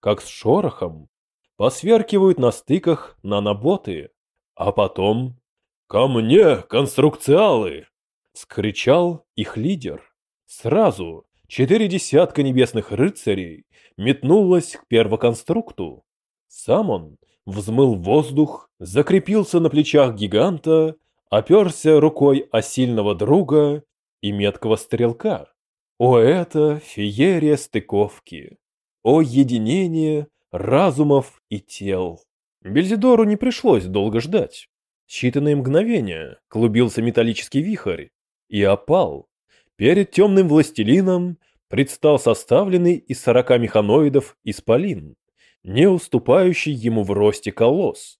как с шорохом посверкивают на стыках наноботы, а потом «Ко мне, конструкциалы!» — скричал их лидер. Сразу четыре десятка небесных рыцарей метнулось к первоконструкту. Сам он взмыл воздух, закрепился на плечах гиганта, оперся рукой о сильного друга и меткого стрелка. О, это феерия стыковки! О, единение разумов и тел! Бельзидору не пришлось долго ждать. Считанные мгновения клубился металлический вихрь и опал. Перед темным властелином предстал составленный из сорока механоидов исполин не уступающий ему в росте колосс.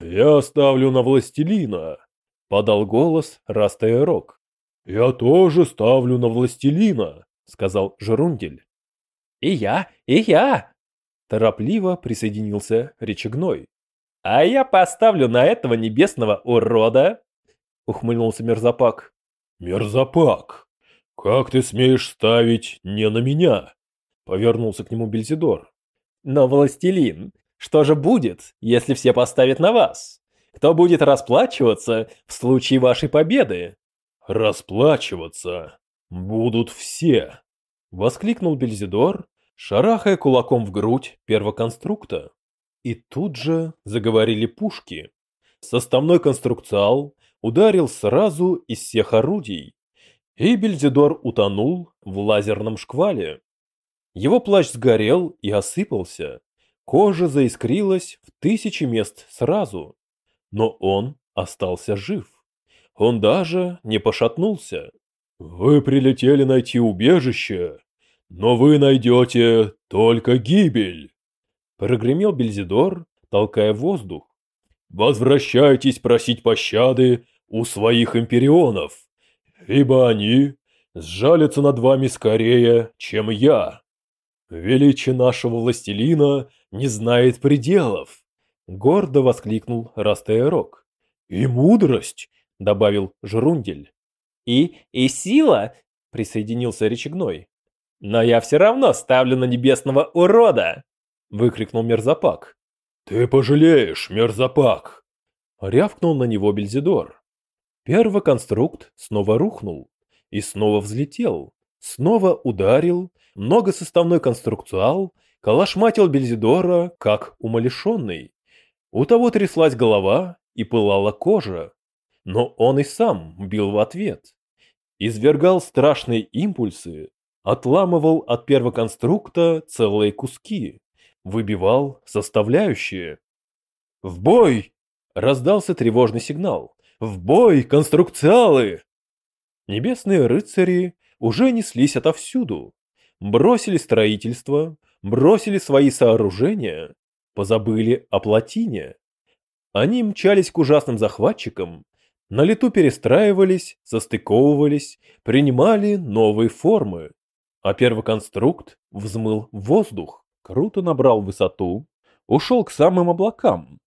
«Я ставлю на властелина», — подал голос Растаэрок. «Я тоже ставлю на властелина», — сказал Жерундель. «И я, и я!» Торопливо присоединился Речегной. «А я поставлю на этого небесного урода!» Ухмыльнулся Мерзопак. «Мерзопак, как ты смеешь ставить не на меня?» Повернулся к нему Бельзидор. Но, властелин, что же будет, если все поставят на вас? Кто будет расплачиваться в случае вашей победы? Расплачиваться будут все, воскликнул Бельзидор, шарахая кулаком в грудь первоконструкта. И тут же заговорили пушки. Составной конструкциал ударил сразу из всех орудий, и Бельзидор утонул в лазерном шквале. Его плащ сгорел и осыпался. Кожа заискрилась в тысячи мест сразу. Но он остался жив. Он даже не пошатнулся. «Вы прилетели найти убежище, но вы найдете только гибель!» Прогремел Бельзидор, толкая воздух. «Возвращайтесь просить пощады у своих империонов, ибо они сжалятся над вами скорее, чем я!» «Величие нашего властелина не знает пределов!» — гордо воскликнул Растеерок. «И мудрость!» — добавил Жрундель. «И... и сила!» — присоединился Речегной. «Но я все равно ставлю на небесного урода!» — выкрикнул Мерзопак. «Ты пожалеешь, Мерзопак!» — рявкнул на него Бельзидор. Первоконструкт снова рухнул и снова взлетел, снова ударил многосоставной конструкциал калашматил Бельзидора, как умалишенный. У того тряслась голова и пылала кожа, но он и сам бил в ответ. Извергал страшные импульсы, отламывал от первоконструкта целые куски, выбивал составляющие. «В бой!» — раздался тревожный сигнал. «В бой, конструкциалы!» Небесные рыцари уже неслись отовсюду, бросили строительство, бросили свои сооружения, позабыли о плотине. Они мчались к ужасным захватчикам, на лету перестраивались, состыковывались, принимали новые формы. А первоконструкт взмыл в воздух, круто набрал высоту, ушел к самым облакам.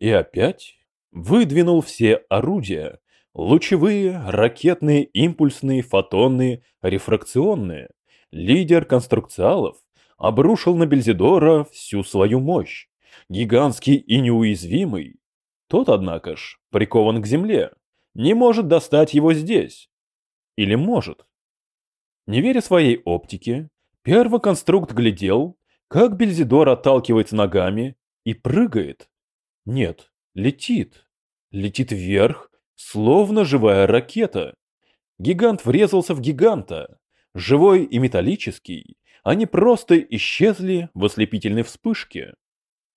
И опять выдвинул все орудия, лучевые, ракетные, импульсные, фотонные, рефракционные лидер конструкциалов, обрушил на Бельзидора всю свою мощь, гигантский и неуязвимый. Тот, однако ж, прикован к земле, не может достать его здесь. Или может? Не веря своей оптике, первоконструкт глядел, как Бельзидор отталкивается ногами и прыгает. Нет, летит. Летит вверх, словно живая ракета. Гигант врезался в гиганта живой и металлический, они просто исчезли в ослепительной вспышке.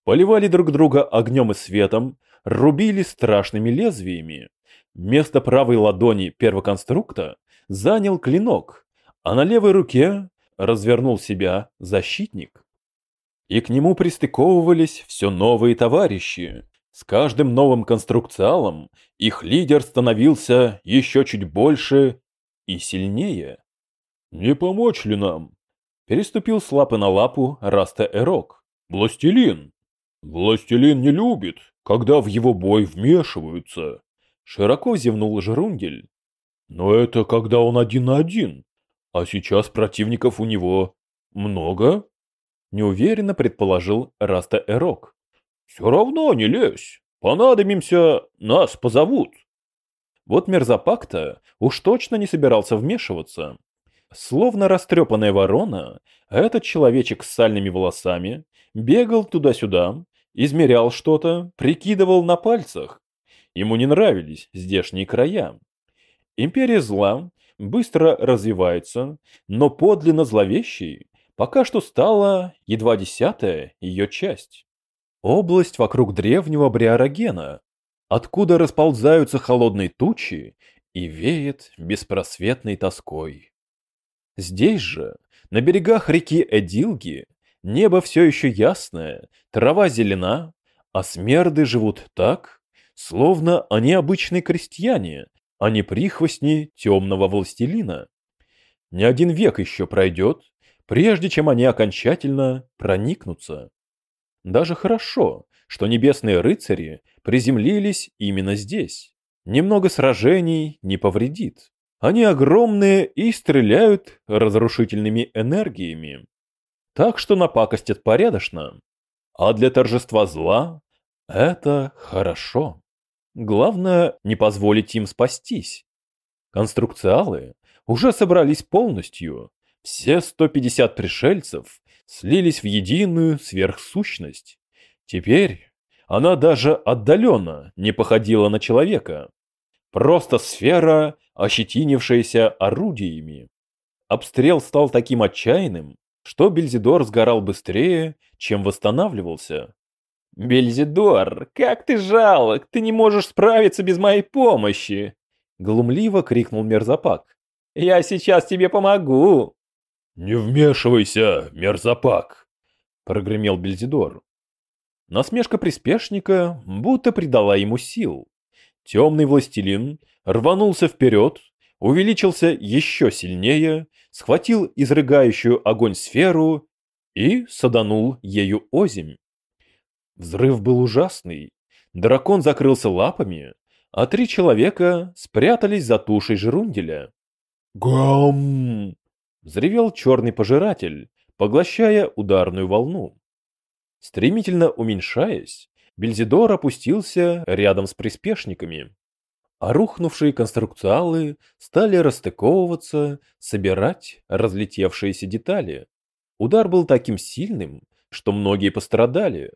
Поливали друг друга огнем и светом, рубили страшными лезвиями. Место правой ладони первоконструкта занял клинок, а на левой руке развернул себя защитник. И к нему пристыковывались все новые товарищи. С каждым новым конструкциалом их лидер становился еще чуть больше и сильнее. «Не помочь ли нам?» Переступил с лапы на лапу Раста Эрок. «Властелин, Властелин не любит, когда в его бой вмешиваются. Широко зевнул Жрундель. Но это когда он один на один, а сейчас противников у него много? Неуверенно предположил Раста Эрок. Все равно не лезь. Понадобимся, нас позовут. Вот мерзопак-то уж точно не собирался вмешиваться. Словно растрепанная ворона, этот человечек с сальными волосами бегал туда-сюда, измерял что-то, прикидывал на пальцах. Ему не нравились здешние края. Империя зла быстро развивается, но подлинно зловещей пока что стала едва десятая ее часть. Область вокруг древнего Бриорогена, откуда расползаются холодные тучи и веет беспросветной тоской. Здесь же, на берегах реки Эдилги, небо все еще ясное, трава зелена, а смерды живут так, словно они обычные крестьяне, а не прихвостни темного властелина. Не один век еще пройдет, прежде чем они окончательно проникнутся. Даже хорошо, что небесные рыцари приземлились именно здесь. Немного сражений не повредит. Они огромные и стреляют разрушительными энергиями. Так что напакостят порядочно. А для торжества зла это хорошо. Главное, не позволить им спастись. Конструкциалы уже собрались полностью. Все 150 пришельцев слились в единую сверхсущность. Теперь она даже отдаленно не походила на человека. Просто сфера, ощетинившаяся орудиями. Обстрел стал таким отчаянным, что Бельзидор сгорал быстрее, чем восстанавливался. «Бельзидор, как ты жалок! Ты не можешь справиться без моей помощи!» Глумливо крикнул Мерзопак. «Я сейчас тебе помогу!» «Не вмешивайся, Мерзопак!» Прогремел Бельзидор. Насмешка приспешника будто придала ему сил. Темный властелин рванулся вперед, увеличился еще сильнее, схватил изрыгающую огонь сферу и саданул ею озимь. Взрыв был ужасный. Дракон закрылся лапами, а три человека спрятались за тушей жерунделя. «Гам!» — взревел черный пожиратель, поглощая ударную волну. Стремительно уменьшаясь, Бельзидор опустился рядом с приспешниками. А рухнувшие конструкциалы стали расстыковываться, собирать разлетевшиеся детали. Удар был таким сильным, что многие пострадали,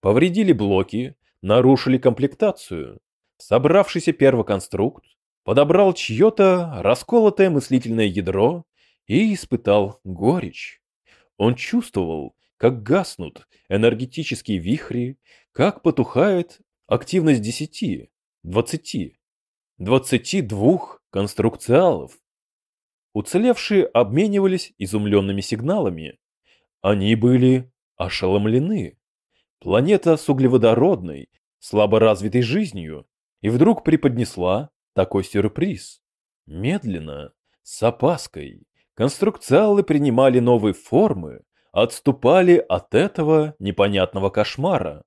повредили блоки, нарушили комплектацию. Собравшийся первоконструкт подобрал чье-то расколотое мыслительное ядро и испытал горечь. Он чувствовал, как гаснут энергетические вихри, как потухает активность десяти, двадцати, двадцати двух конструкциалов. Уцелевшие обменивались изумленными сигналами. Они были ошеломлены. Планета с углеводородной, слабо развитой жизнью, и вдруг преподнесла такой сюрприз. Медленно, с опаской, конструкциалы принимали новые формы, отступали от этого непонятного кошмара.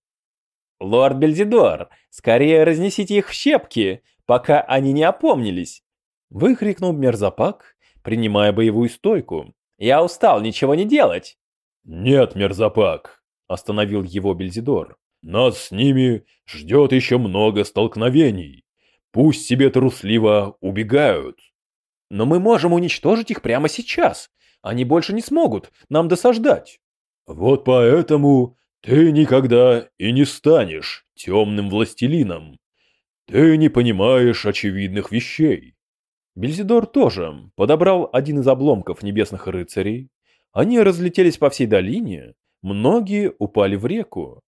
«Лорд Бельзидор, скорее разнесите их в щепки, пока они не опомнились!» Выкрикнул мерзопак, принимая боевую стойку. «Я устал ничего не делать!» «Нет, мерзопак!» Остановил его Бельзидор. Нас с ними ждет еще много столкновений. Пусть себе трусливо убегают. Но мы можем уничтожить их прямо сейчас. Они больше не смогут нам досаждать. Вот поэтому ты никогда и не станешь темным властелином. Ты не понимаешь очевидных вещей. Бельзидор тоже подобрал один из обломков небесных рыцарей. Они разлетелись по всей долине, Многие упали в реку.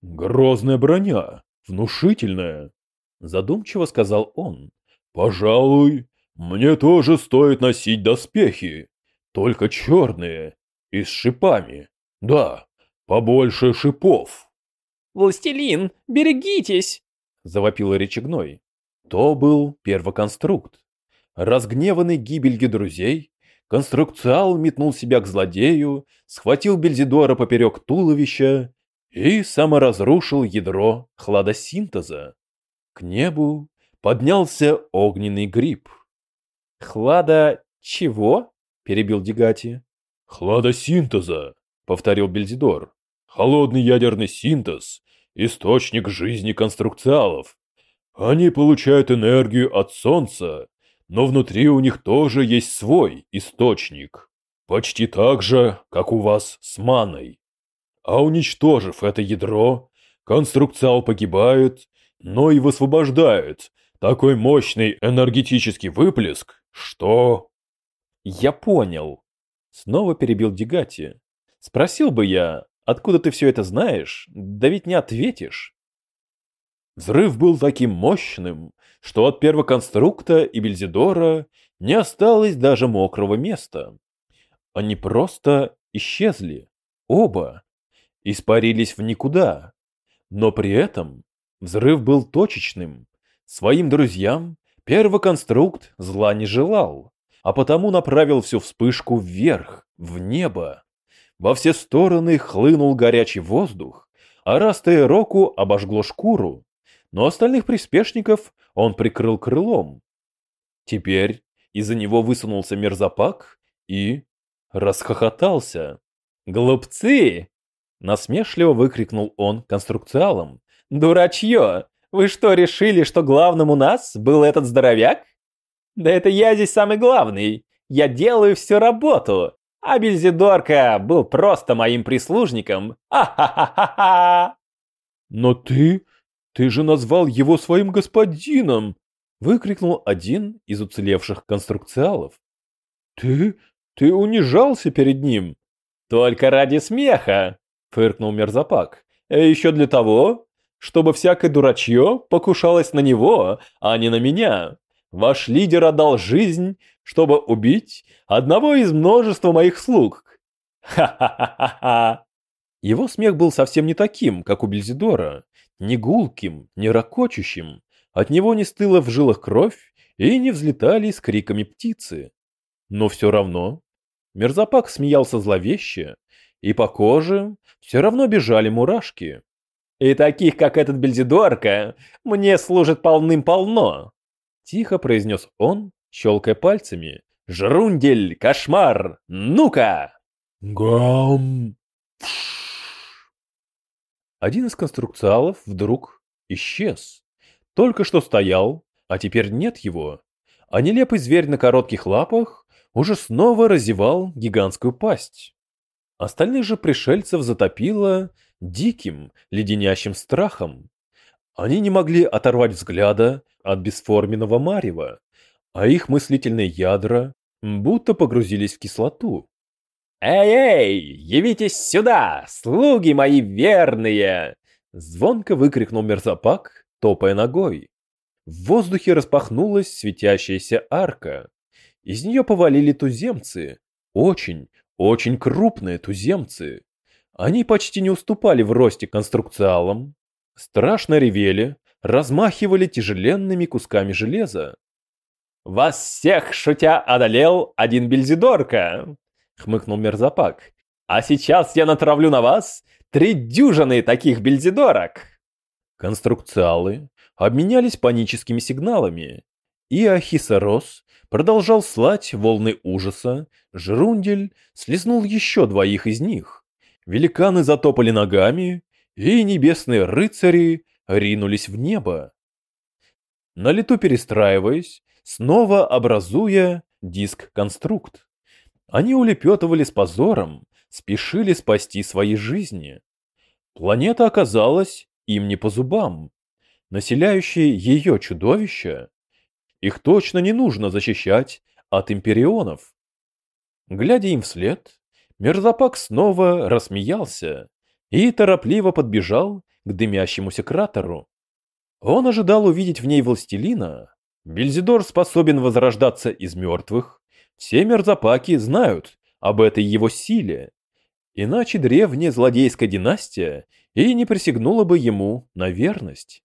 «Грозная броня, внушительная», — задумчиво сказал он. «Пожалуй, мне тоже стоит носить доспехи, только черные и с шипами. Да, побольше шипов». «Властелин, берегитесь!» — завопила речегной. То был первоконструкт. Разгневанный гибелью друзей, Конструкциал метнул себя к злодею, схватил Бельзидора поперек туловища и саморазрушил ядро хладосинтеза. К небу поднялся огненный гриб. «Хлада... чего?» – перебил Дегати. «Хладосинтеза», — повторил Бельзидор. «Холодный ядерный синтез — источник жизни конструкциалов. Они получают энергию от Солнца, но внутри у них тоже есть свой источник. Почти так же, как у вас с маной. А уничтожив это ядро, конструкциал погибает, но и высвобождает такой мощный энергетический выплеск, что... Я понял. Снова перебил Дегати. Спросил бы я, откуда ты все это знаешь, да ведь не ответишь. Взрыв был таким мощным, что от первоконструкта и Бельзидора не осталось даже мокрого места. Они просто исчезли, оба, испарились в никуда. Но при этом взрыв был точечным. Своим друзьям первоконструкт зла не желал, а потому направил всю вспышку вверх, в небо. Во все стороны хлынул горячий воздух, а Раста Року обожгло шкуру, но остальных приспешников он прикрыл крылом. Теперь из-за него высунулся мерзопак и расхохотался. «Глупцы!» — насмешливо выкрикнул он конструкциалом. «Дурачье! Вы что, решили, что главным у нас был этот здоровяк? Да это я здесь самый главный. Я делаю всю работу. А Бельзидорка был просто моим прислужником. А-ха-ха-ха-ха! Но ты... ты же назвал его своим господином! Выкрикнул один из уцелевших конструкциалов. Ты... ты унижался перед ним. Только ради смеха, фыркнул мерзопак. А еще для того, чтобы всякое дурачье покушалось на него, а не на меня. Ваш лидер отдал жизнь, чтобы убить одного из множества моих слуг. Ха-ха-ха-ха! Его смех был совсем не таким, как у Бельзидора, не гулким, не ракочущим. От него не стыла в жилах кровь и не взлетали с криками птицы. Но все равно мерзопак смеялся зловеще, и по коже все равно бежали мурашки. И таких, как этот Бельзидорка, мне служит полным-полно. Тихо произнес он, щелкая пальцами. «Жрундель, кошмар, ну-ка!» Гам! Один из конструкциалов вдруг исчез. Только что стоял, а теперь нет его. А нелепый зверь на коротких лапах уже снова разевал гигантскую пасть. Остальных же пришельцев затопило диким, леденящим страхом. Они не могли оторвать взгляда от бесформенного марева, а их мыслительные ядра будто погрузились в кислоту. «Эй-эй, явитесь сюда, слуги мои верные!» Звонко выкрикнул мерзопак, топая ногой. В воздухе распахнулась светящаяся арка. Из нее повалили туземцы. Очень, очень крупные туземцы. Они почти не уступали в росте конструкциалам, страшно ревели, размахивали тяжеленными кусками железа. «Вас всех, шутя, одолел один Бельзидорка!» — хмыкнул мерзопак. «А сейчас я натравлю на вас три дюжины таких Бельзидорок!» Конструкциалы обменялись паническими сигналами, и Ахисарос продолжал слать волны ужаса, Жрундель слезнул еще двоих из них. Великаны затопали ногами, и небесные рыцари ринулись в небо. На лету перестраиваясь, снова образуя диск-конструкт. Они улепетывали с позором, спешили спасти свои жизни. Планета оказалась им не по зубам. Населяющие ее чудовища, их точно не нужно защищать от империонов. Глядя им вслед, мерзопак снова рассмеялся и торопливо подбежал к дымящемуся кратеру. Он ожидал увидеть в ней властелина. Бельзидор способен возрождаться из мертвых. Все мерзопаки знают об этой его силе. Иначе древняя злодейская династия и не присягнула бы ему на верность.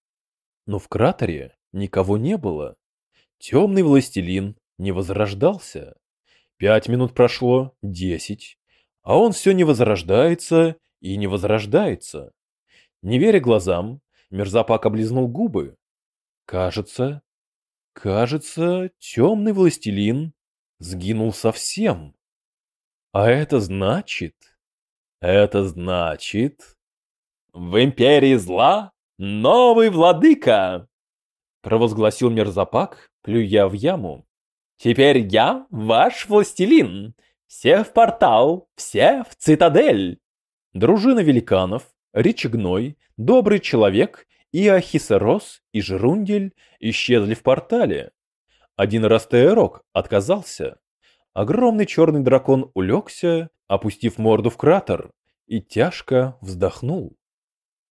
Но в кратере никого не было. Темный властелин не возрождался. Пять минут прошло, десять, а он все не возрождается и не возрождается. Не веря глазам, Мерзапак облизнул губы. Кажется, кажется, темный властелин сгинул совсем. А это значит... Это значит... В империи зла новый владыка! Провозгласил Мерзапак, плюя в яму. Теперь я ваш властелин. Все в портал, все в цитадель. Дружина великанов, Речегной, Добрый человек и Ахисерос и Жрундель исчезли в портале. Один раз Теорок отказался. Огромный черный дракон улегся, опустив морду в кратер, и тяжко вздохнул.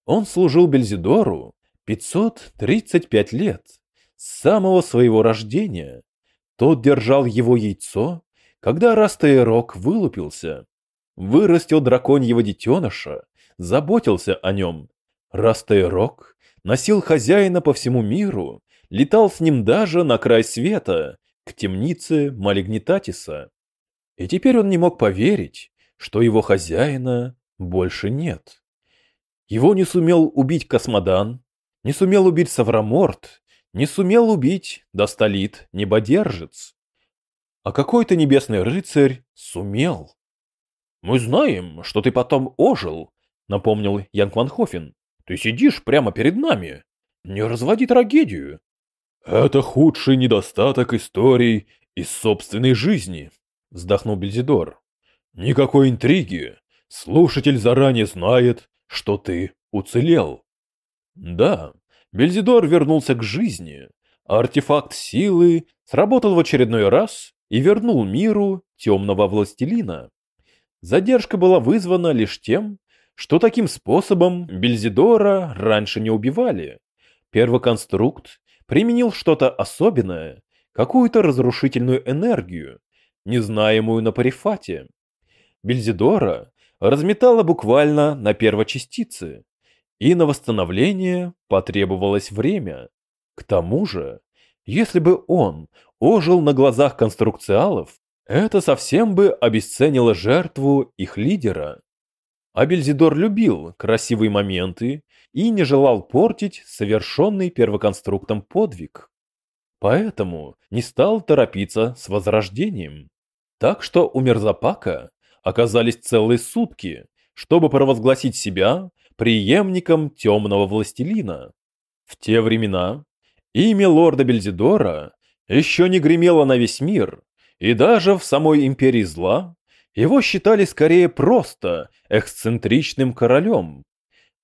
Он служил Бельзидору 535 лет, с самого своего рождения. Тот держал его яйцо, когда Растаерок вылупился. Вырастил драконьего детеныша, заботился о нем. Растаерок носил хозяина по всему миру, летал с ним даже на край света, к темнице Малигнитатиса. И теперь он не мог поверить, что его хозяина больше нет. Его не сумел убить Космодан, не сумел убить Савраморт, не сумел убить Достолит Небодержец. А какой-то небесный рыцарь сумел. «Мы знаем, что ты потом ожил», — напомнил Ян Кванхофен. «Ты сидишь прямо перед нами. Не разводи трагедию». «Это худший недостаток историй из собственной жизни», — вздохнул Бельзидор. «Никакой интриги. Слушатель заранее знает, что ты уцелел». Да, Бельзидор вернулся к жизни, артефакт силы сработал в очередной раз и вернул миру темного властелина. Задержка была вызвана лишь тем, что таким способом Бельзидора раньше не убивали. Первоконструкт применил что-то особенное, какую-то разрушительную энергию, незнаемую на парифате. Бельзидора разметала буквально на первочастицы, и на восстановление потребовалось время. К тому же, если бы он ожил на глазах конструкциалов, это совсем бы обесценило жертву их лидера. А Бельзидор любил красивые моменты и не желал портить совершенный первоконструктом подвиг. Поэтому не стал торопиться с возрождением. Так что у Мерзапака оказались целые сутки, чтобы провозгласить себя преемником темного властелина. В те времена имя лорда Бельзидора еще не гремело на весь мир, и даже в самой империи зла его считали скорее просто эксцентричным королем.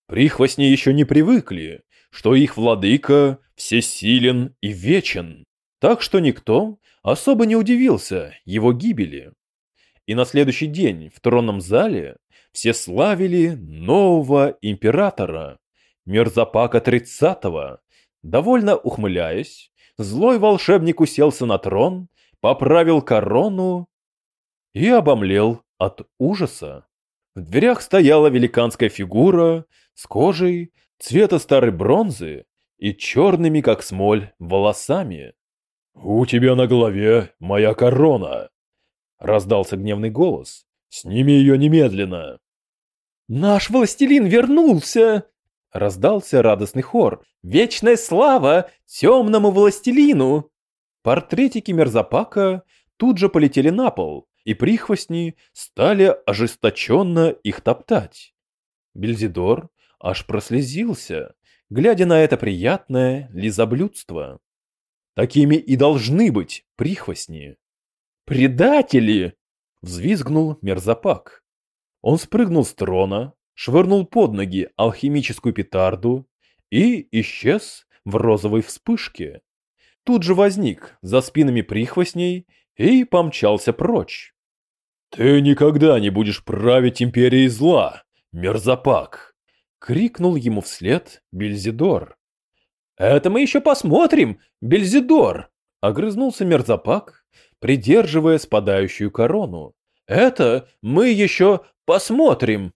Прихвостни еще не привыкли, что их владыка всесилен и вечен, так что никто особо не удивился его гибели. И на следующий день в тронном зале все славили нового императора, Мерзапака тридцатого. Довольно ухмыляясь, злой волшебник уселся на трон, поправил корону и обомлел от ужаса. В дверях стояла великанская фигура с кожей цвета старой бронзы и черными, как смоль, волосами. «У тебя на голове моя корона!» — раздался гневный голос. «Сними ее немедленно!» «Наш властелин вернулся!» Раздался радостный хор. «Вечная слава темному властелину!» Портретики Мерзапака тут же полетели на пол, и прихвостни стали ожесточенно их топтать. Бельзидор аж прослезился, глядя на это приятное лизоблюдство. Такими и должны быть прихвостни. «Предатели!» — взвизгнул Мерзапак. Он спрыгнул с трона, швырнул под ноги алхимическую петарду и исчез в розовой вспышке. Тут же возник за спинами прихвостней и помчался прочь. «Ты никогда не будешь править империей зла, мерзопак!» — крикнул ему вслед Бельзидор. «Это мы еще посмотрим, Бельзидор!» — огрызнулся мерзопак, придерживая спадающую корону. «Это мы еще посмотрим!»